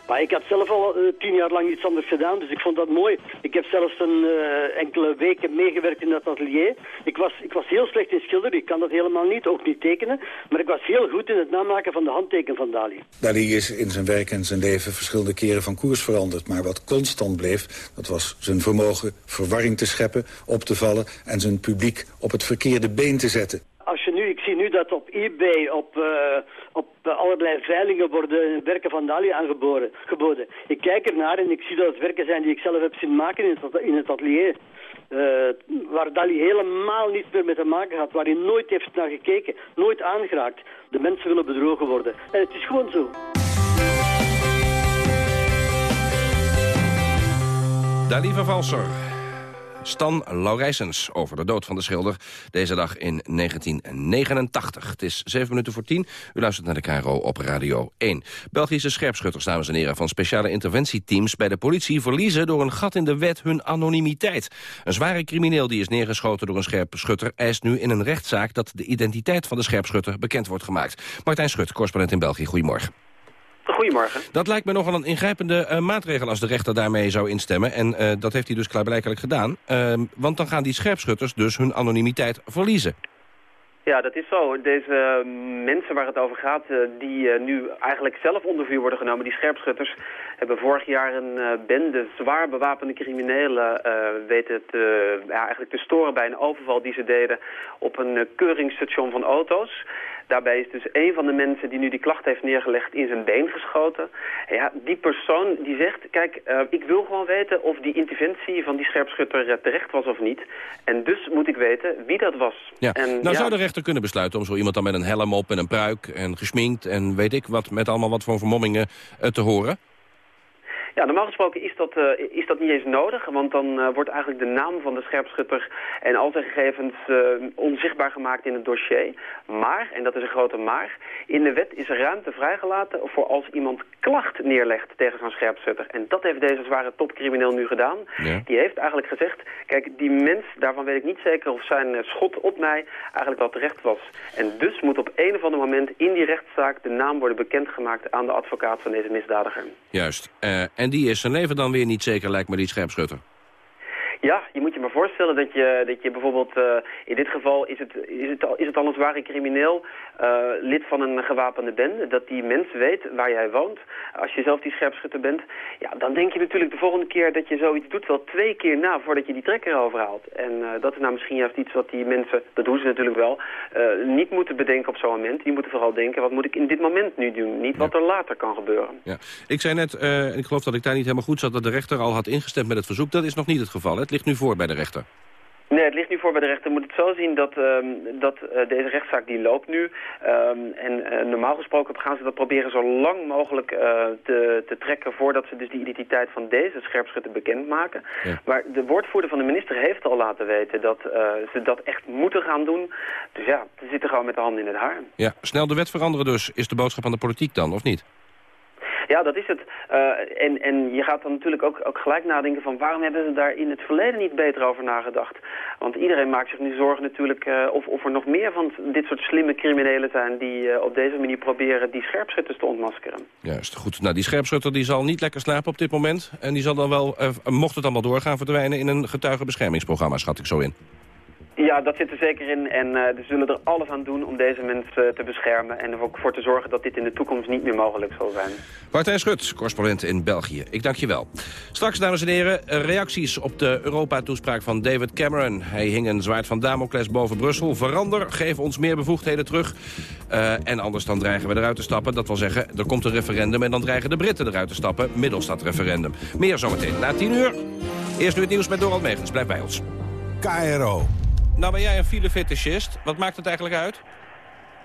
Maar ik had zelf al uh, tien jaar lang iets anders gedaan, dus ik vond dat mooi. Ik heb zelfs een uh, enkele weken meegewerkt in dat atelier. Ik was, ik was heel slecht in schilderen, ik kan dat helemaal niet, ook niet tekenen. Maar ik was heel goed in het namaken van de handteken van Dali. Dali is in zijn werk en zijn leven verschillende keren van koers veranderd. Maar wat constant bleef, dat was zijn vermogen verwarring te scheppen, op te vallen... en zijn publiek op het verkeerde been te zetten. Als je nu, ik nu dat op eBay, op, uh, op allerlei veilingen worden werken van Dali aangeboden. Geboden. Ik kijk ernaar en ik zie dat het werken zijn die ik zelf heb zien maken in het, in het atelier. Uh, waar Dali helemaal niets meer mee te maken had, waar hij nooit heeft naar gekeken, nooit aangeraakt. De mensen willen bedrogen worden. En het is gewoon zo. Dali Vervalser. Stan Laurijsens over de dood van de schilder. Deze dag in 1989. Het is 7 minuten voor 10. U luistert naar de KRO op Radio 1. Belgische scherpschutters, dames en heren, van speciale interventieteams bij de politie... verliezen door een gat in de wet hun anonimiteit. Een zware crimineel die is neergeschoten door een scherpschutter... eist nu in een rechtszaak dat de identiteit van de scherpschutter bekend wordt gemaakt. Martijn Schut, correspondent in België. Goedemorgen. Goedemorgen. Dat lijkt me nogal een ingrijpende uh, maatregel als de rechter daarmee zou instemmen. En uh, dat heeft hij dus klaarblijkelijk gedaan. Uh, want dan gaan die scherpschutters dus hun anonimiteit verliezen. Ja, dat is zo. Deze mensen waar het over gaat, die nu eigenlijk zelf onder vuur worden genomen, die scherpschutters, hebben vorig jaar een bende zwaar bewapende criminelen weten te, ja, eigenlijk te storen bij een overval die ze deden op een keuringsstation van auto's. Daarbij is dus een van de mensen die nu die klacht heeft neergelegd in zijn been geschoten. ja, die persoon die zegt, kijk, uh, ik wil gewoon weten of die interventie van die scherpschutter uh, terecht was of niet. En dus moet ik weten wie dat was. Ja. En, nou zou de rechter kunnen besluiten om zo iemand dan met een helm op en een pruik en gesminkt en weet ik wat, met allemaal wat voor vermommingen uh, te horen? Ja, normaal gesproken is dat, uh, is dat niet eens nodig, want dan uh, wordt eigenlijk de naam van de scherpschutter en al zijn gegevens uh, onzichtbaar gemaakt in het dossier. Maar, en dat is een grote maar, in de wet is er ruimte vrijgelaten voor als iemand klacht neerlegt tegen zo'n scherpschutter. En dat heeft deze zware topcrimineel nu gedaan. Ja. Die heeft eigenlijk gezegd, kijk, die mens, daarvan weet ik niet zeker of zijn schot op mij eigenlijk wel terecht was. En dus moet op een of ander moment in die rechtszaak de naam worden bekendgemaakt aan de advocaat van deze misdadiger. Juist. En die is zijn leven dan weer niet zeker, lijkt me, die scherpschutter. Ja, je moet je maar voorstellen dat je, dat je bijvoorbeeld... Uh, in dit geval is het, is het, is het al een zware crimineel, uh, lid van een gewapende bende... dat die mens weet waar jij woont. Als je zelf die scherpschutter bent... ja, dan denk je natuurlijk de volgende keer dat je zoiets doet... wel twee keer na voordat je die trekker overhaalt. En uh, dat is nou misschien juist iets wat die mensen... dat doen ze natuurlijk wel... niet moeten bedenken op zo'n moment. Die moeten vooral denken, wat moet ik in dit moment nu doen? Niet wat er later kan gebeuren. Ja. Ik zei net, en ik geloof dat ik daar niet helemaal goed zat... dat de rechter al had ingestemd met het verzoek. Dat is nog niet het geval, hè? ligt nu voor bij de rechter. Nee, het ligt nu voor bij de rechter. Moet het zo zien dat, um, dat uh, deze rechtszaak die loopt nu. Um, en uh, normaal gesproken gaan ze dat proberen zo lang mogelijk uh, te, te trekken... voordat ze dus die identiteit van deze scherpschutter bekendmaken. Ja. Maar de woordvoerder van de minister heeft al laten weten... dat ze dat echt moeten gaan doen. Dus ja, ze zitten gewoon met de handen in het haar. Ja, snel de wet veranderen dus. Is de boodschap aan de politiek dan, of niet? Ja, dat is het. Uh, en, en je gaat dan natuurlijk ook, ook gelijk nadenken van waarom hebben ze daar in het verleden niet beter over nagedacht. Want iedereen maakt zich nu zorgen natuurlijk uh, of, of er nog meer van dit soort slimme criminelen zijn die uh, op deze manier proberen die scherpschutters te ontmaskeren. Juist, goed. Nou, die scherpschutter die zal niet lekker slapen op dit moment. En die zal dan wel, mocht het allemaal doorgaan, verdwijnen in een getuigenbeschermingsprogramma, schat ik zo in. Ja, dat zit er zeker in. En uh, we zullen er alles aan doen om deze mensen te beschermen. En er ook voor te zorgen dat dit in de toekomst niet meer mogelijk zal zijn. Martijn Schut, correspondent in België. Ik dank je wel. Straks, dames en heren, reacties op de Europa-toespraak van David Cameron. Hij hing een zwaard van Damocles boven Brussel. Verander, geef ons meer bevoegdheden terug. Uh, en anders dan dreigen we eruit te stappen. Dat wil zeggen, er komt een referendum en dan dreigen de Britten eruit te stappen. Middels dat referendum. Meer zometeen na 10 uur. Eerst nu het nieuws met Dorald Megens. Blijf bij ons. KRO. Nou ben jij een filefetischist. Wat maakt het eigenlijk uit?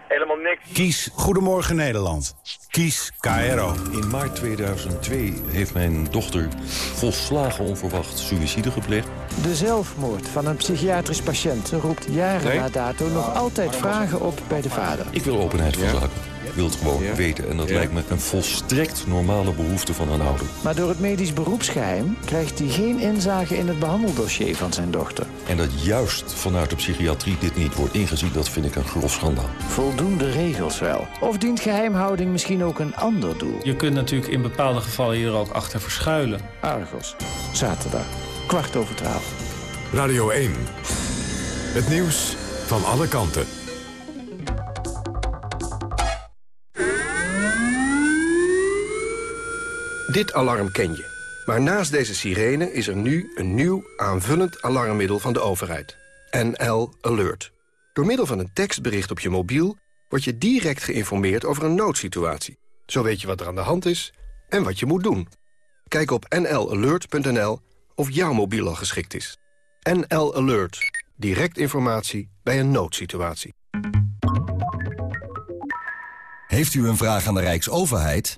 Helemaal niks. Kies Goedemorgen Nederland. Kies KRO. In maart 2002 heeft mijn dochter volslagen onverwacht suïcide gepleegd. De zelfmoord van een psychiatrisch patiënt roept jaren nee? na dato nog altijd vragen op bij de vader. Ik wil openheid van zaken. Ik wil het gewoon ja? weten. En dat ja? lijkt me een volstrekt normale behoefte van een ouder. Maar door het medisch beroepsgeheim krijgt hij geen inzage in het behandeldossier van zijn dochter. En dat juist vanuit de psychiatrie dit niet wordt ingezien, dat vind ik een grof schandaal. Voldoende regels wel. Of dient geheimhouding misschien ook een ander doel? Je kunt natuurlijk in bepaalde gevallen hier ook achter verschuilen. Argos, zaterdag, kwart over twaalf. Radio 1, het nieuws van alle kanten. Dit alarm ken je. Maar naast deze sirene is er nu een nieuw aanvullend alarmmiddel van de overheid. NL Alert. Door middel van een tekstbericht op je mobiel... word je direct geïnformeerd over een noodsituatie. Zo weet je wat er aan de hand is en wat je moet doen. Kijk op nlalert.nl of jouw mobiel al geschikt is. NL Alert. Direct informatie bij een noodsituatie. Heeft u een vraag aan de Rijksoverheid?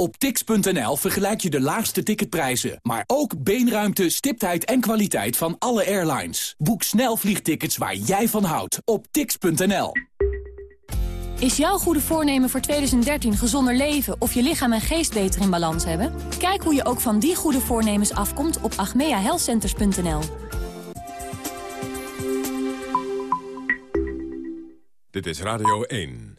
Op tix.nl vergelijk je de laagste ticketprijzen, maar ook beenruimte, stiptheid en kwaliteit van alle airlines. Boek snel vliegtickets waar jij van houdt op tix.nl. Is jouw goede voornemen voor 2013 gezonder leven of je lichaam en geest beter in balans hebben? Kijk hoe je ook van die goede voornemens afkomt op agmeahealthcenters.nl. Dit is Radio 1.